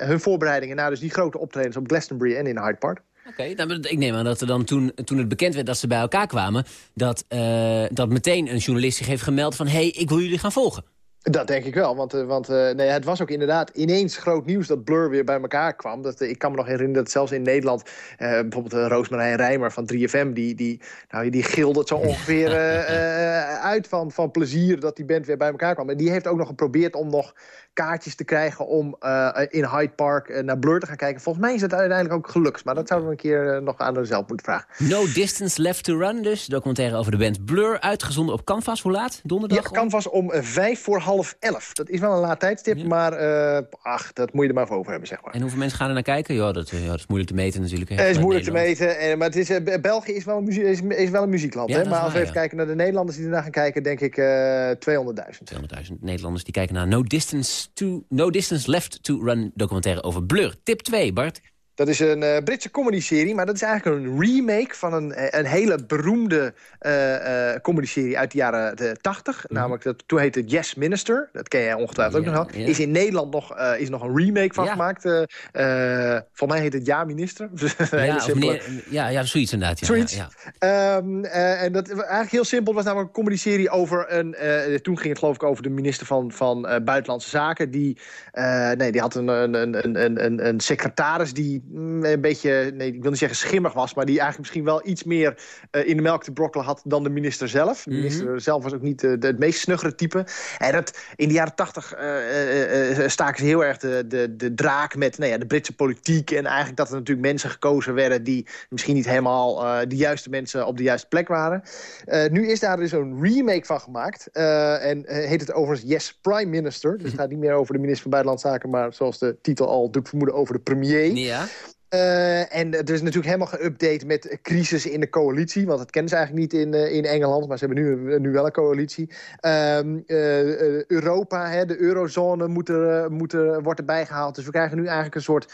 hun voorbereidingen naar dus die grote optredens op Glastonbury en in Hyde Park. Oké, okay, ik neem aan dat er dan toen, toen het bekend werd dat ze bij elkaar kwamen... dat, dat meteen een journalist zich heeft gemeld van... hé, hey, ik wil jullie gaan volgen. Dat denk ik wel, want, eh, want eh, nee, het was ook inderdaad ineens groot nieuws dat Blur weer bij elkaar kwam. Dat, eh, ik kan me nog herinneren dat zelfs in Nederland eh, bijvoorbeeld uh, Roosmarijn Rijmer van 3FM... die, die, nou, die gilde het zo ongeveer uit van, van plezier dat die band weer bij elkaar kwam. En die heeft ook nog geprobeerd om nog kaartjes te krijgen om in Hyde Park naar Blur te gaan kijken. Volgens mij is het uiteindelijk ook gelukt, maar dat zouden we een keer nog aan zelf moeten vragen. No Distance Left to Run dus. Documentaire over de band Blur. Uitgezonden op Canvas. Hoe laat? Donderdag? Ja, Canvas om vijf voor half elf. Dat is wel een laat tijdstip, maar eh, ach, dat moet je er maar voor over hebben, zeg maar. En hoeveel mensen gaan er naar kijken? Ja, dat, eh, ja, dat is moeilijk te meten natuurlijk. Het is moeilijk te meten, eh, maar het is, België is wel een, is, is wel een muziekland. Ja, hè? Maar als we even kijken naar de Nederlanders die ernaar gaan kijken, denk ik eh 200.000. 200.000 Nederlanders die kijken naar No Distance, to, no Distance Left to Run documentaire over Blur. Tip 2, Bart. Dat is een eh, Britse comedy-serie, maar dat is eigenlijk een remake van een, eh, een hele beroemde eh comedy-serie uit de jaren de 80. Namelijk, dat, toen heette het Yes Minister. Dat ken jij ongetwijfeld ook Mhm. Nog wel. ja. Is in Nederland nog, is nog een remake van Ja. gemaakt. voor mij heet het Ja Minister. Ja, meneer- ja, ja, zoiets inderdaad. Ja, Zoiets. Eh, en dat eigenlijk heel simpel Het was namelijk een comedy-serie over een. toen ging het geloof ik over de minister van, van Buitenlandse Zaken. Die, nee, die had een, een, een, een, een, een secretaris die een beetje, nee, ik wil niet zeggen schimmig was, maar die eigenlijk misschien wel iets meer eh, in de melk te brokkelen had dan de minister zelf. De Mhm. minister zelf was ook niet eh, de, het meest snuggere type. En dat, in de jaren tachtig eh, staken ze heel erg de, de, de draak met nou ja, de Britse politiek. En eigenlijk dat er natuurlijk mensen gekozen werden die misschien niet helemaal de juiste mensen op de juiste plek waren. Nu is daar dus een remake van gemaakt. en heet het overigens Yes Prime Minister. Dus het gaat niet meer over de minister van Buitenlandse Zaken, maar zoals de titel al doet vermoeden over de premier. Ja. Eh, en er is natuurlijk helemaal geüpdate met crisis in de coalitie. Want dat kennen ze eigenlijk niet in, eh, in Engeland. Maar ze hebben nu, nu wel een coalitie. Ehm, eh, Europa, hè, de eurozone moet er, moet er, wordt erbij gehaald. Dus we krijgen nu eigenlijk een soort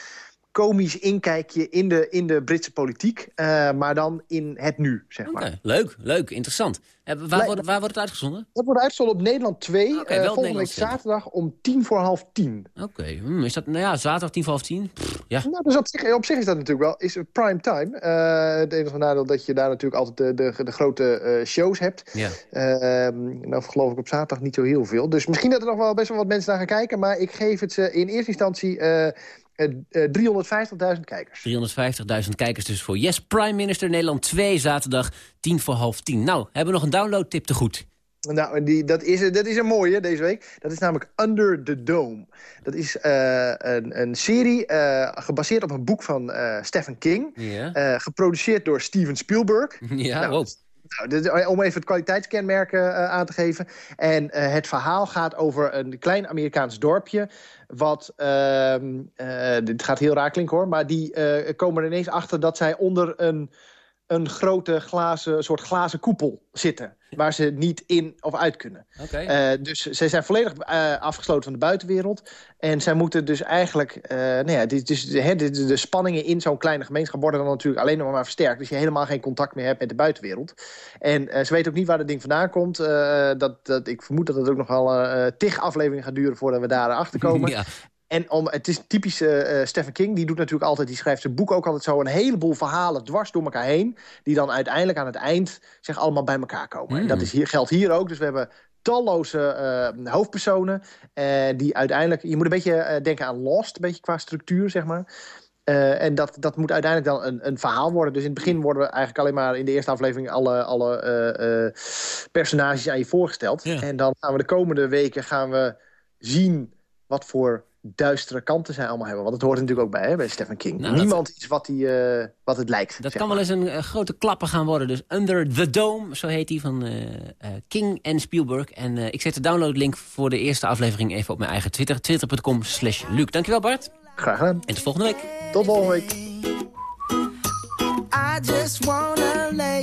komisch inkijkje in de, in de Britse politiek. eh, maar dan in het nu, zeg maar. Leuk, leuk, interessant. Eh, waar, Le- wordt, waar wordt het uitgezonden? Dat wordt uitgezonden op Nederland 2. Oké, eh, volgende week zaterdag om tien voor half tien. Oké, hmm, is dat, nou ja, zaterdag tien voor half tien? Pff, ja. Nou, dus op zich, op zich is dat natuurlijk wel is prime time. Het enige nadeel dat je daar natuurlijk altijd de, de, de grote shows hebt. Ja. Nou geloof ik op zaterdag niet zo heel veel. Dus misschien dat er nog wel best wel wat mensen naar gaan kijken. Maar ik geef het ze in eerste instantie eh, eh, eh, 350.000 kijkers. 350.000 kijkers dus voor Yes Prime Minister Nederland 2, zaterdag tien voor half tien. Nou, hebben we nog een downloadtip te goed. Nou, die, dat, is, dat is een mooie deze week. Dat is namelijk Under the Dome. Dat is eh, een, een serie gebaseerd op een boek van Stephen King. Eh, geproduceerd door Steven Spielberg. ja nou, wow. Nou, dit- om even het kwaliteitskenmerk eh, aan te geven. En eh, het verhaal gaat over een klein Amerikaans dorpje. Wat, ehm, eh, dit gaat heel raar klinken hoor, maar die eh, komen er ineens achter dat zij onder een, een grote glazen, soort glazen koepel zitten. Waar ze niet in of uit kunnen. Eh, dus zij zijn volledig eh, afgesloten van de buitenwereld. En zij moeten dus eigenlijk... eh nou ja, dit, dus, de, de, de spanningen in zo'n kleine gemeenschap worden dan natuurlijk alleen nog maar versterkt. Dus je helemaal geen contact meer hebt met de buitenwereld. En ze weten ook niet waar dat ding vandaan komt. Dat, dat, ik vermoed dat het ook nog wel tig afleveringen gaat duren voordat we daar achter komen. Ja. En om, het is typisch eh, Stephen King, die doet natuurlijk altijd, die schrijft zijn boek ook altijd zo een heleboel verhalen dwars door elkaar heen, die dan uiteindelijk aan het eind zeg allemaal bij elkaar komen. En dat is hier, geldt hier ook. Dus we hebben talloze eh, hoofdpersonen die uiteindelijk, je moet een beetje denken aan Lost, een beetje qua structuur zeg maar. En dat, dat moet uiteindelijk dan een, een verhaal worden. Dus in het begin worden we eigenlijk alleen maar in de eerste aflevering alle, alle personages aan je voorgesteld. Ja. En dan gaan we de komende weken gaan we zien wat voor duistere kanten zij allemaal hebben. Want het hoort natuurlijk ook bij, hè, bij Stephen King. Nou, dat- Niemand is wat, die, eh, wat het lijkt. Dat kan wel eens een eh, grote klapper gaan worden. Dus Under the Dome, zo heet die, van eh, eh, King en Spielberg. En eh, ik zet de downloadlink voor de eerste aflevering even op mijn eigen Twitter. Twitter.com slash Luc. Dankjewel Bart. Graag gedaan. En tot volgende week. Tot volgende week. I just wanna lay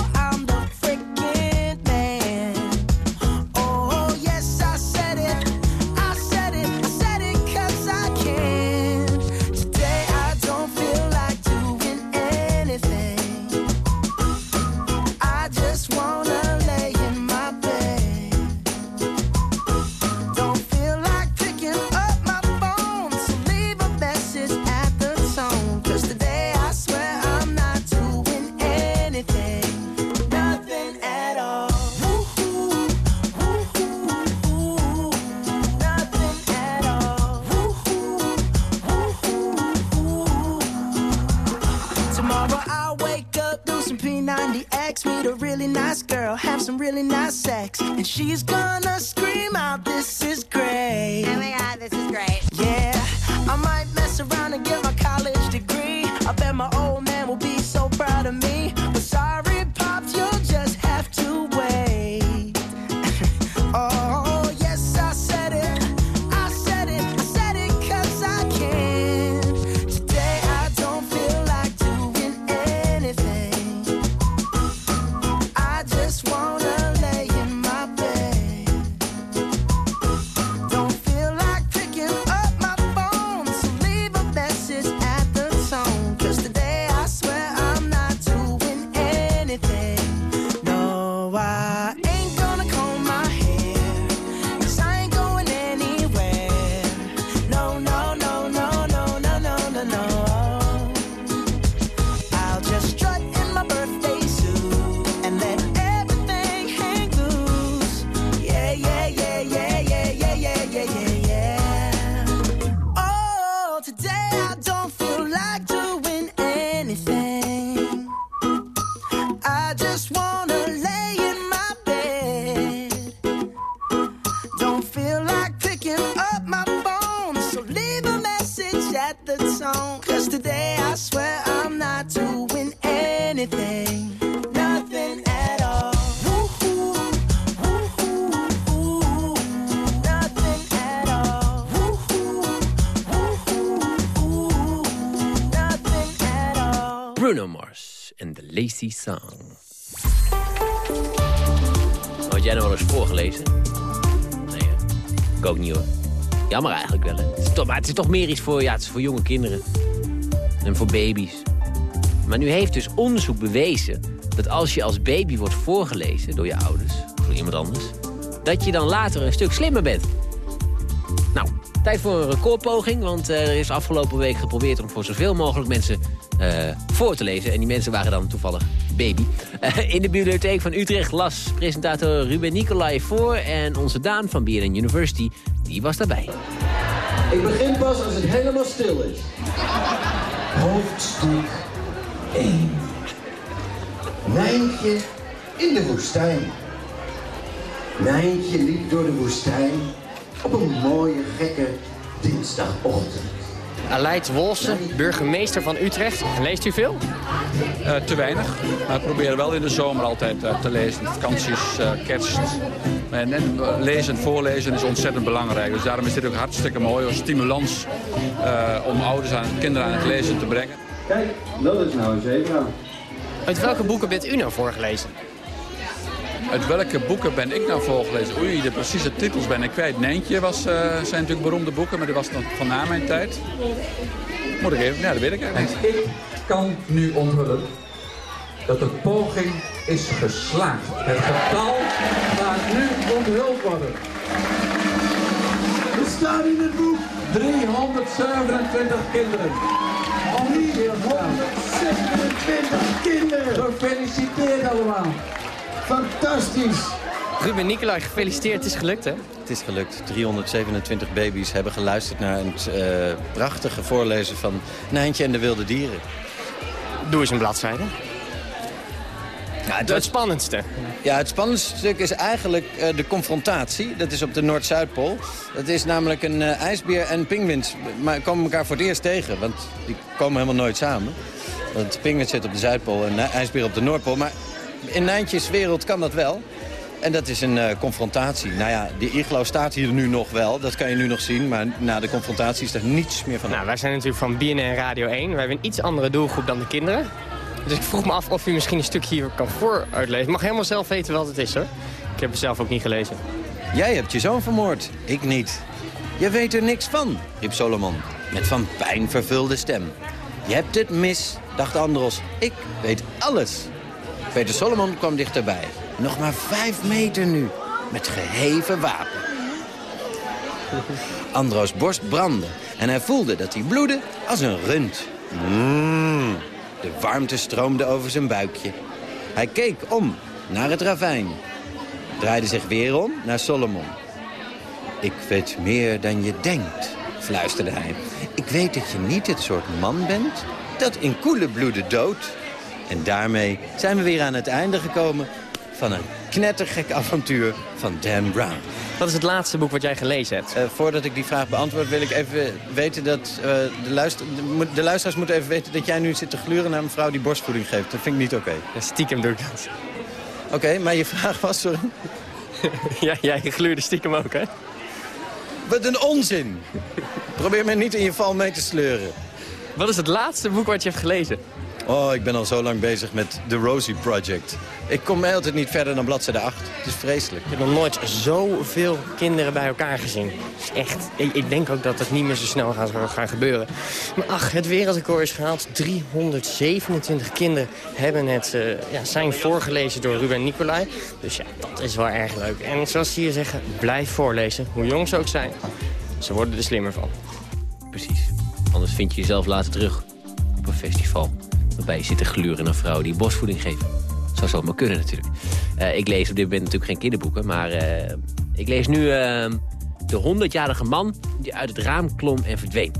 Cause today I swear I'm not doing anything. Nothing at all. Nothing at all. Bruno Mars en de Lazy Song. Had jij nou eens voorgelezen? Nee, ik ook niet hoor. Jammer eigenlijk wel, hè? Maar het is toch meer iets voor, ja, het is voor jonge kinderen. En voor baby's. Maar nu heeft dus onderzoek bewezen... dat als je als baby wordt voorgelezen door je ouders... of door iemand anders... dat je dan later een stuk slimmer bent. Nou, tijd voor een recordpoging. Want eh, er is afgelopen week geprobeerd om voor zoveel mogelijk mensen eh, voor te lezen. En die mensen waren dan toevallig baby. Eh, in de bibliotheek van Utrecht las presentator Ruben Nicolai voor. En onze Daan van BNN University, die was daarbij. Ik begin pas als het helemaal stil is. Hoofdstuk 1. Nijntje in de woestijn. Nijntje liep door de woestijn op een mooie, gekke dinsdagochtend. Aleid Wolsen, burgemeester van Utrecht. Leest u veel? Eh, te weinig. Maar ik probeer wel in de zomer altijd eh, te lezen. Vakanties, eh, kerst. En, en lezen en voorlezen is ontzettend belangrijk. Dus daarom is dit ook hartstikke mooi als stimulans eh, om ouders aan kinderen aan het lezen te brengen. Kijk, dat is nou een zebra. Uit welke boeken bent u nou voorgelezen? Uit welke boeken ben ik nou voorgelezen? Oei, de precieze titels ben ik kwijt. Nijntje was, eh, zijn natuurlijk beroemde boeken, maar dat was nog van na mijn tijd. Moet ik even? Ja, dat weet ik eigenlijk niet. Ik kan nu onthullen dat de poging is geslaagd. Het getal gaat nu onthuld worden. We staan in het boek 327 kinderen. 327 kinderen! Gefeliciteerd allemaal. Fantastisch. Ruben Nicolai, gefeliciteerd. Het is gelukt, hè? Het is gelukt. 327 baby's hebben geluisterd naar het eh, prachtige voorlezen van Nijntje en de wilde dieren. Doe eens een bladzijde. Ja, het, Het spannendste. Ja, het spannendste stuk is eigenlijk eh, de confrontatie. Dat is op de Noord-Zuidpool. Dat is namelijk een eh, ijsbeer en pinguïns maar komen elkaar voor het eerst tegen. Want die komen helemaal nooit samen. Want de pinguïn zit op de Zuidpool en de ijsbeer op de Noordpool. Maar in Nijntjes wereld kan dat wel. En dat is een eh, confrontatie. Nou ja, die iglo staat hier nu nog wel. Dat kan je nu nog zien. Maar na de confrontatie is er niets meer van. Nou, wij zijn natuurlijk van BNN Radio 1. We hebben een iets andere doelgroep dan de kinderen. Dus ik vroeg me af of u misschien een stukje hier kan voor uitlezen. Ik mag helemaal zelf weten wat het is, hoor. Ik heb het zelf ook niet gelezen. Jij hebt je zoon vermoord, ik niet. Je weet er niks van, riep Solomon, met van pijn vervulde stem. Je hebt het mis, dacht Andros. Ik weet alles. Peter Solomon kwam dichterbij. Nog maar vijf meter nu, met geheven wapen. Andros borst brandde en hij voelde dat hij bloedde als een rund. Mm, de warmte stroomde over zijn buikje. Hij keek om naar het ravijn. Draaide zich weer om naar Solomon. Ik weet meer dan je denkt, fluisterde hij. Ik weet dat je niet het soort man bent dat in koele bloeden doodt. En daarmee zijn we weer aan het einde gekomen van een knettergek avontuur van Dan Brown. Wat is het laatste boek wat jij gelezen hebt? Eh, voordat ik die vraag beantwoord wil ik even weten dat... eh, de, luister, de, luisteraars moeten even weten dat jij nu zit te gluren naar een vrouw die borstvoeding geeft. Dat vind ik niet oké. stiekem doe ik dat. Oké, maar je vraag was, sorry? ja, jij gluurde stiekem ook, hè? Wat een onzin! Probeer me niet in je val mee te sleuren. Wat is het laatste boek wat je hebt gelezen? Oh, ik ben al zo lang bezig met The Rosie Project. Ik kom mij altijd niet verder dan bladzijde 8. Het is vreselijk. Ik heb nog nooit zoveel kinderen bij elkaar gezien. Het is echt, ik, ik denk ook dat het niet meer zo snel gaat gaan gebeuren. Maar ach, het wereldrecord is gehaald. 327 kinderen hebben het, eh, ja, zijn voorgelezen door Ruben Nicolai. Dus ja, dat is wel erg leuk. En zoals ze hier zeggen, blijf voorlezen. Hoe jong ze ook zijn. Ze worden er slimmer van. Precies. Anders vind je jezelf later terug op een festival. Waarbij je zit te gluren naar vrouwen die borstvoeding geven. Zou zomaar kunnen natuurlijk. Eh, ik lees op dit moment natuurlijk geen kinderboeken. Maar eh, ik lees nu eh, De 100-jarige man die uit het raam klom en verdween.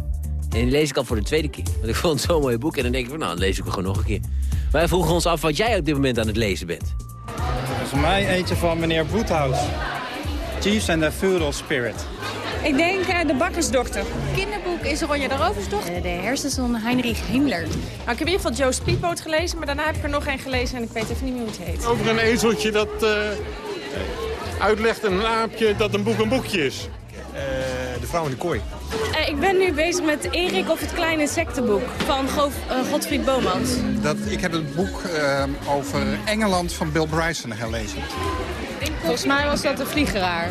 En die lees ik al voor de tweede keer. Want ik vond het zo'n mooi boek. En dan denk ik van nou, dan lees ik hem gewoon nog een keer. Wij vroegen ons af wat jij op dit moment aan het lezen bent. Volgens mij eentje van meneer Woodhouse. Chiefs and the Feudal Spirit. Ik denk eh, de bakkersdokter. Kinderboek is Ronja de Roversdochter. De hersens van Heinrich Himmler. Nou, ik heb in ieder geval Joe Speedboat gelezen, maar daarna heb ik er nog één gelezen en ik weet even niet meer hoe het heet. Over een ezeltje dat eh, uitlegt en een aapje dat een boek een boekje is. de vrouw in de kooi. Eh, ik ben nu bezig met Erik of het kleine insectenboek van Go eh, Godfried Bomans. Dat, ik heb het boek eh, over Engeland van Bill Bryson gelezen. Volgens mij was dat de vliegeraar.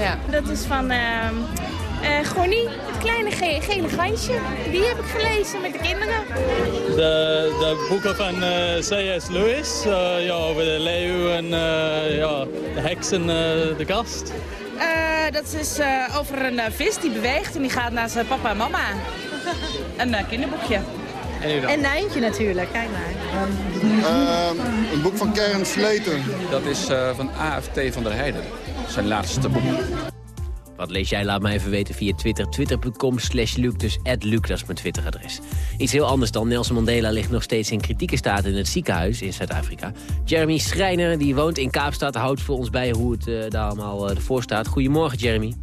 Ja. Dat is van ehm eh Gornie, het kleine ge- gele gansje. Die heb ik gelezen met de kinderen. De, de boeken van eh, C.S. Lewis, eh, ja, over de leeuw en eh, ja, de heks en eh, de kast. Eh, dat is eh, over een vis die beweegt en die gaat naar zijn papa en mama. Een kinderboekje. En? En Nijntje natuurlijk, kijk maar. Ehm, een boek van Karen Slater. Dat is eh, van AFT van der Heijden. Zijn laatste boek. Wat lees jij? Laat me even weten via Twitter. Twitter.com slash Luc, dus Luc, dat is mijn Twitteradres. Iets heel anders dan. Nelson Mandela ligt nog steeds in kritieke staat in het ziekenhuis in Zuid-Afrika. Jeremy Schreiner, die woont in Kaapstad, houdt voor ons bij hoe het eh, daar allemaal eh, ervoor staat. Goedemorgen, Jeremy.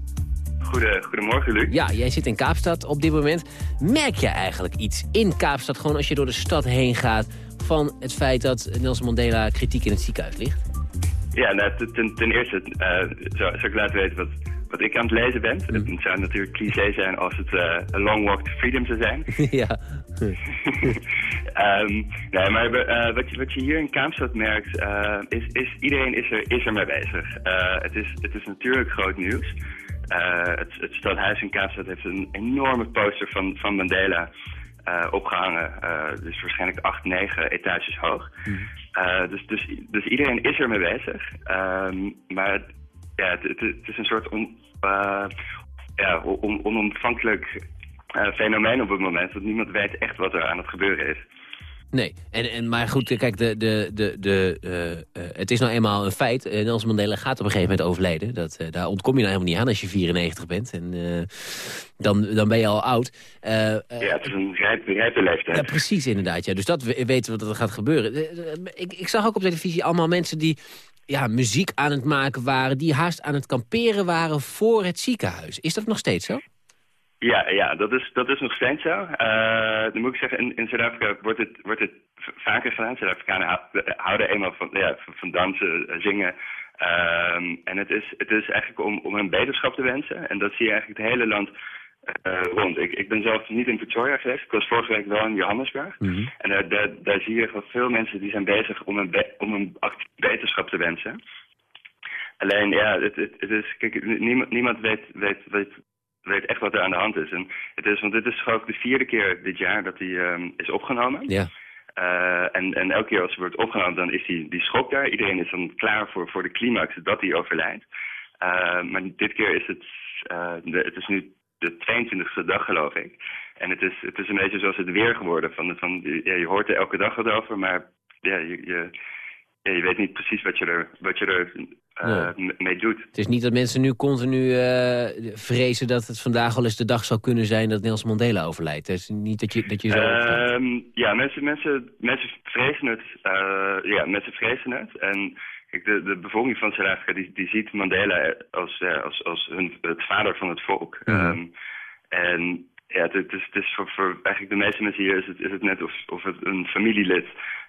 Goede, goedemorgen, Luc. Ja, jij zit in Kaapstad op dit moment. Merk je eigenlijk iets in Kaapstad, gewoon als je door de stad heen gaat... van het feit dat Nelson Mandela kritiek in het ziekenhuis ligt? Ja, nou, ten, eerste eh, zou, zou ik laten weten wat, wat ik aan het lezen ben. Mhm. Het zou natuurlijk cliché zijn als het eh, A Long Walk to Freedom zou zijn. ja. Ehm, nee, maar eh, wat, je, wat je hier in Kaapstad merkt, eh, is, is iedereen is er, is er mee bezig. Eh, het, is, het is natuurlijk groot nieuws. Eh, het, het stadhuis in Kaapstad heeft een enorme poster van, van Mandela eh, opgehangen. Eh, dus waarschijnlijk acht, negen etages hoog. Eh, dus, dus, dus iedereen is er mee bezig. Ehm, maar ja, het, het, is een soort on, eh, ja, eh, fenomeen op het moment. Want niemand weet echt wat er aan het gebeuren is. Nee, en, en, maar goed, kijk, de, de, de, de, eh, eh, het is nou eenmaal een feit. Eh, Nelson Mandela gaat op een gegeven moment overlijden. Dat, daar ontkom je nou helemaal niet aan als je 94 bent. En dan, dan ben je al oud. Ja, het is een rijpe, rijpe leeftijd. ja, precies inderdaad. Ja. Dus dat we- weten we dat er gaat gebeuren. Ik, ik zag ook op televisie allemaal mensen die ja, muziek aan het maken waren... die haast aan het kamperen waren voor het ziekenhuis. Is dat nog steeds zo? Ja, ja dat, is, dat is nog steeds zo. Eh, dan moet ik zeggen, in, in Zuid-Afrika wordt het, wordt het vaker gedaan. Zuid-Afrikanen hou- houden eenmaal van, ja, van- dansen, eh, zingen. Ehm, en het is, het is eigenlijk om, om een beterschap te wensen. En dat zie je eigenlijk het hele land eh, rond. Ik, ik ben zelf niet in Pretoria geweest. Ik was vorige week wel in Johannesburg. En daar, daar, daar zie je veel mensen die zijn bezig om een, be- om een actieve beterschap te wensen. Alleen, ja, het, het, het is, kijk, niemand, niemand weet, weet, weet, weet echt wat er aan de hand is. En het is, want dit is gewoon de vierde keer dit jaar dat hij ehm, is opgenomen. Ja. Eh, en, en elke keer als hij wordt opgenomen, dan is die, die schok daar. Iedereen is dan klaar voor, voor de climax dat hij overlijdt. Eh, maar dit keer is het, eh, de, het is nu de 22e dag, geloof ik. En het is, het is een beetje zoals het weer geworden. Van, van, ja, je hoort er elke dag wat over, maar ja, je, je, ja, je weet niet precies wat je er, wat je er eh, Nee. mee doet. Het is niet dat mensen nu continu eh, vrezen dat het vandaag wel eens de dag zou kunnen zijn dat Nelson Mandela overlijdt. Het is niet dat je, dat je zo... Ehm, ja, mensen, mensen, mensen vrezen het. eh, ja, mensen vrezen het. En kijk, de, de bevolking van Zuid-Afrika die, die ziet Mandela als, als, als hun, het vader van het volk. Ehm, en ja, het, het is, het is voor, voor eigenlijk de meeste mensen hier is het, is het net of, of het een familielid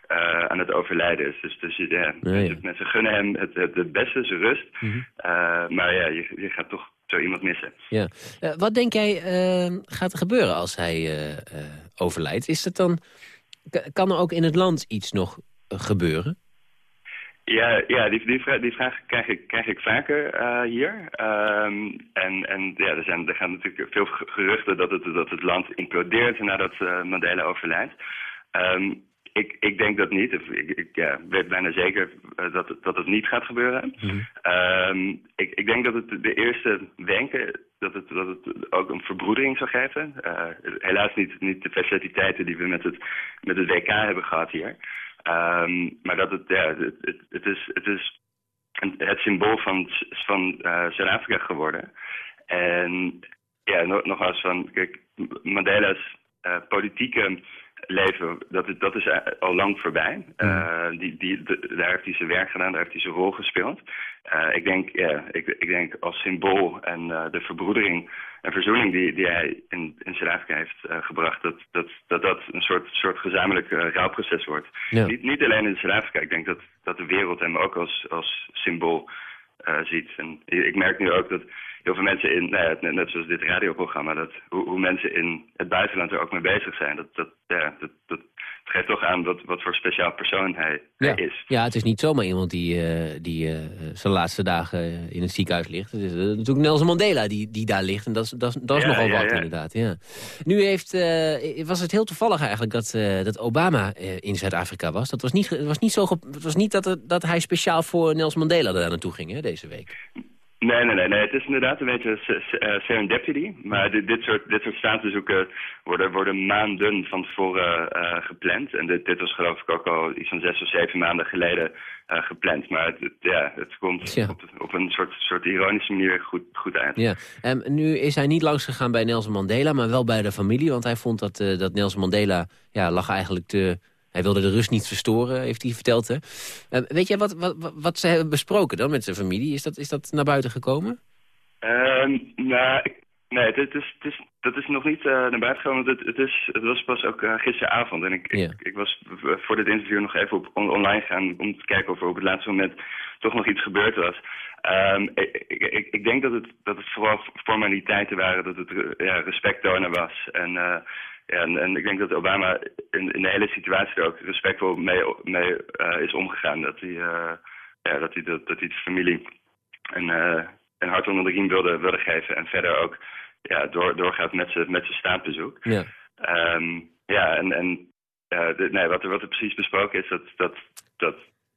eh, aan het overlijden is. Dus, dus ja, ja. mensen, gunnen hem het, het, het beste, zijn rust. Mhm. Eh, maar ja, je, je gaat toch zo iemand missen. Ja. Eh, wat denk jij eh, gaat er gebeuren als hij overlijdt? Is dat dan, kan er ook in het land iets nog gebeuren? Ja, ja die, die, vraag, die vraag krijg ik, krijg ik vaker hier. Ehm, en en ja, er, zijn, er gaan natuurlijk veel ge- geruchten dat het, dat het land implodeert nadat eh, Mandela overlijdt. Ehm, ik, ik denk dat niet. Ik, ik ja, weet bijna zeker eh, dat, het, dat het niet gaat gebeuren. Ehm, ik, ik denk dat het de eerste wenken dat het, dat het ook een verbroedering zou geven. Eh, helaas niet, niet de faciliteiten die we met het, met het WK hebben gehad hier. Ehm, maar dat het, ja, het, het, het is, het is een- het symbool van, van eh, Zuid-Afrika geworden. En ja, nog, nogmaals van, kijk, Mandela's politieke leven, dat, is- dat is eh, al lang voorbij. Eh, die, die, de- daar heeft hij zijn werk gedaan, daar heeft hij zijn rol gespeeld. Eh, ik, denk, ja, ik, ik denk als symbool en de verbroedering en verzoening die, die hij in, in Zuid-Afrika heeft gebracht, dat dat, dat dat een soort, soort gezamenlijk rouwproces wordt. Ja. Niet, niet alleen in Zuid-Afrika, ik denk dat, dat de wereld hem ook als, als symbool ziet. En ik merk nu ook dat heel veel mensen in, nou ja, net, net zoals dit radioprogramma, dat hoe, hoe mensen in het buitenland er ook mee bezig zijn. Dat, dat, ja, dat, dat geeft toch aan wat, wat voor speciaal persoon hij, hij is. Ja, het is niet zomaar iemand die, eh, die eh, zijn laatste dagen eh, in het ziekenhuis ligt. Het is natuurlijk Nelson Mandela die, die daar ligt. En dat is, dat dat is Ja, nogal wat inderdaad. Ja. Nu heeft, was het heel toevallig eigenlijk dat, dat Obama in Zuid-Afrika was. Dat was niet, was niet, zo het was niet dat, dat hij speciaal voor Nelson Mandela daar naartoe ging hè, deze week. Nee, nee, nee, nee. Het is inderdaad een beetje eh, serendipity. Maar dit, dit, soort, dit soort staatsbezoeken worden, worden maanden van tevoren eh, gepland. En dit, dit was geloof ik ook al iets van zes of zeven maanden geleden eh, gepland. Maar het, ja, het komt Ja. op, op een soort, soort ironische manier goed, goed uit. Ja. Ehm, nu is hij niet langs gegaan bij Nelson Mandela, maar wel bij de familie. Want hij vond dat, dat Nelson Mandela ja, lag eigenlijk te... Hij wilde de rust niet verstoren, heeft hij verteld. Hè? Ehm, weet jij wat, wat, wat- ze hebben besproken dan met zijn familie? Is dat, is dat naar buiten gekomen? Ehm, nou, nee, het is, is, dat is nog niet eh, naar buiten gekomen. Het, het, is, het was pas ook eh, gisteravond. En ik, ik, ik was voor dit interview nog even op, on- online gaan om te kijken of er op het laatste moment toch nog iets gebeurd was. Ehm, ik, ik, ik, denk dat het, dat het vooral formaliteiten waren, dat het eh, ja, respect tonen was. En, eh, en, en ik denk dat Obama in, in de hele situatie er ook respectvol mee, mee eh, is omgegaan. Dat hij, eh, ja, dat hij, dat, dat hij de familie een, eh, een hart onder de riem wilde, wilde geven. En verder ook ja, door, doorgaat met zijn met staatsbezoek. Ja. Ehm, ja, en, en de- nee, wat, er, wat er precies besproken is, dat, dat, dat,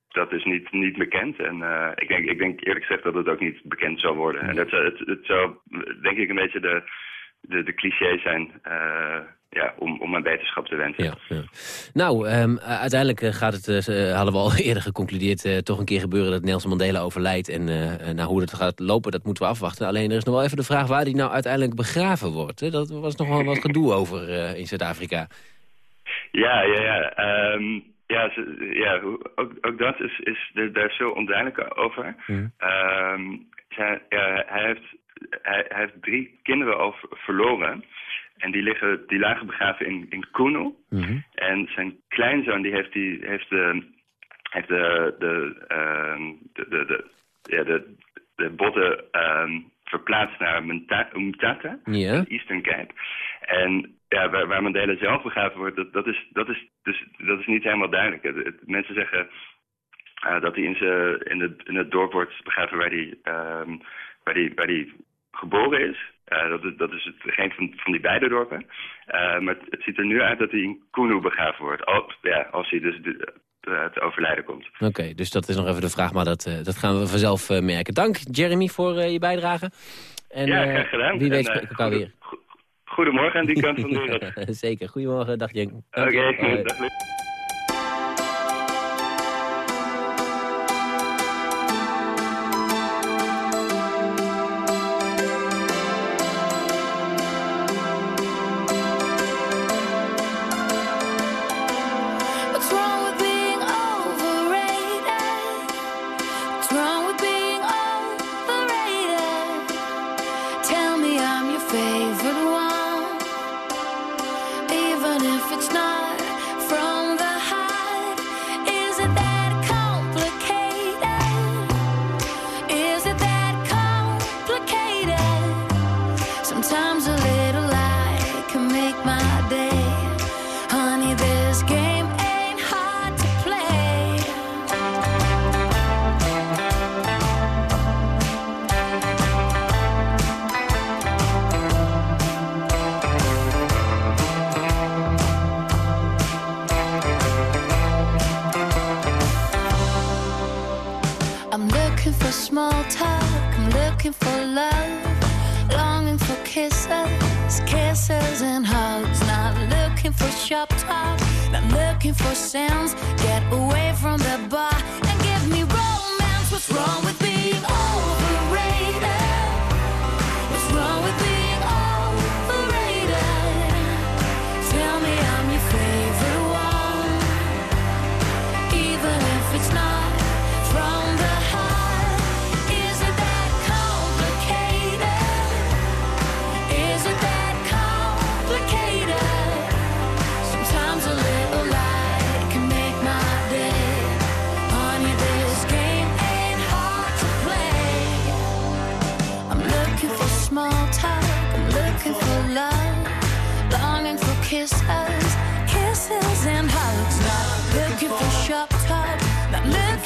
dat is niet, niet bekend. En ik, denk, ik denk eerlijk gezegd dat het ook niet bekend zal worden. En dat, zou- het, het zou, denk ik, een beetje de, de, de cliché zijn ja, om, om aan beterschap te wensen. Ja, ja. Nou, ehm, uiteindelijk uh, gaat het, uh, hadden we al eerder geconcludeerd... Uh, toch een keer gebeuren dat Nelson Mandela overlijdt. En uh, nou, hoe dat gaat lopen, dat moeten we afwachten. Alleen er is nog wel even de vraag waar hij nou uiteindelijk begraven wordt. Hè? Dat was nog wel wat gedoe over in Zuid-Afrika. Ja, ja, ja. Um, ja, ja ook, ook dat is, is daar is veel onduidelijk over. Mm. Um, zij, ja, hij, heeft, hij, hij heeft drie kinderen al verloren. En die, liggen, die lagen begraven in, in Kuno. Mm -hmm. En zijn kleinzoon die heeft, die, heeft de, heeft de, de, uh, de, de, de, ja, de, de botten um, verplaatst naar ja. in Eastern Cape. En ja, waar, waar Mandela zelf begraven wordt, dat, dat, is, dat, is, dus, dat is niet helemaal duidelijk. Het, het, mensen zeggen uh, dat hij in, ze, in, het, in het dorp wordt begraven waar hij, um, waar hij, waar hij geboren is. Uh, dat, is, dat is het, geen van, van die beide dorpen. Uh, maar het, het, ziet er nu uit dat hij in Kuno begraven wordt. Al, ja, als hij dus de, de, het overlijden komt. Oké, okay, dus dat is nog even de vraag, maar dat, uh, dat gaan we vanzelf merken. Dank Jeremy voor je bijdrage. En, ja, graag gedaan. Wie weet spreken elkaar weer. Goedemorgen aan die kant van de wereld. Zeker, goedemorgen, dag Jenk. Oké, okay, dag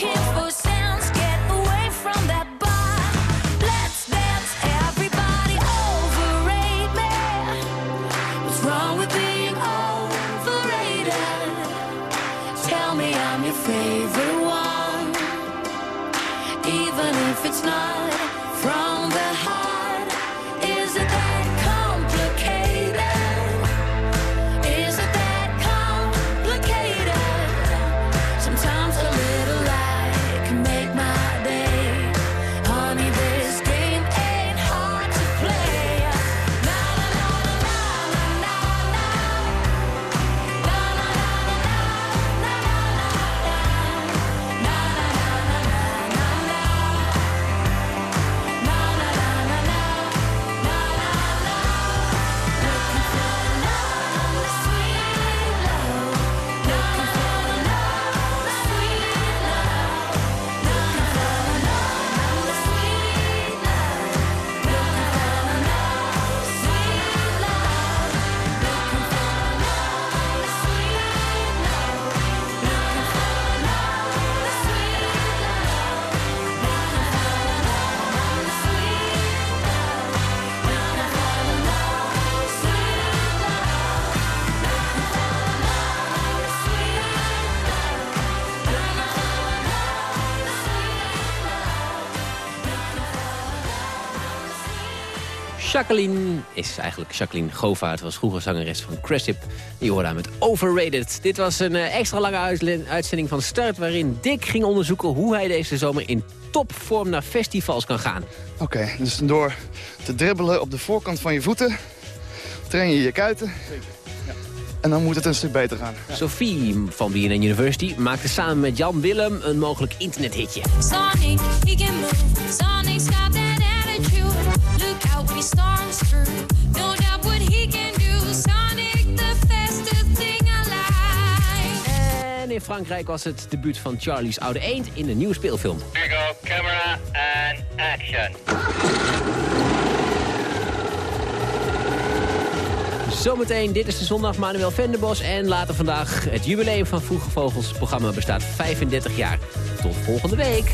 Not Jacqueline is eigenlijk Jacqueline Govaert, was vroeger zangeres van Cressip. Die hoorde haar met Overrated. Dit was een eh, extra lange uitzending van Start... waarin Dick ging onderzoeken hoe hij deze zomer in topvorm naar festivals kan gaan. Oké, dus door te dribbelen op de voorkant van je voeten... train je je kuiten. En dan moet het een stuk beter gaan. Sophie van BNN University maakte samen met Jan Willem een mogelijk internethitje. Sonic, En in Frankrijk was het debuut van Charlie's Oude Eend in een nieuwe speelfilm. Here we go, camera and action. Zometeen, dit is de zondag Manuel Venderbos. En later vandaag het jubileum van Vroege Vogels. Het programma bestaat 35 jaar. Tot volgende week.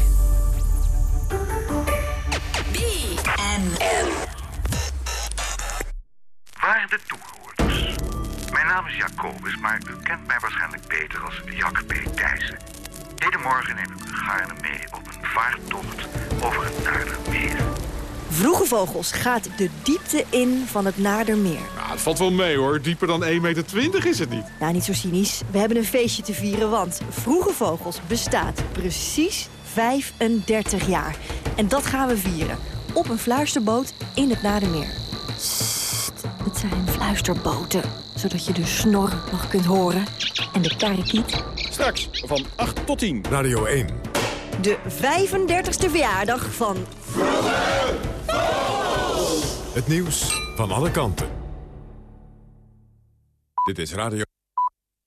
Waarde toehoorders. Mijn naam is Jacobus, maar u kent mij waarschijnlijk beter als Jak P. Thijssen. Hedenmorgen neem ik u gaarne mee op een vaartocht over het Naardermeer. Vroege Vogels gaat de diepte in van het Naardermeer. Ja, het valt wel mee hoor. Dieper dan 1,20 meter is het niet. Nou, niet zo cynisch. We hebben een feestje te vieren, want Vroege Vogels bestaat precies 35 jaar. En dat gaan we vieren. Op een fluisterboot in het Naardermeer. Sst, het zijn fluisterboten. Zodat je de snor nog kunt horen. En de karikiet. Straks van 8 tot 10. Radio 1. De 35ste verjaardag van... Het nieuws van alle kanten. Dit is Radio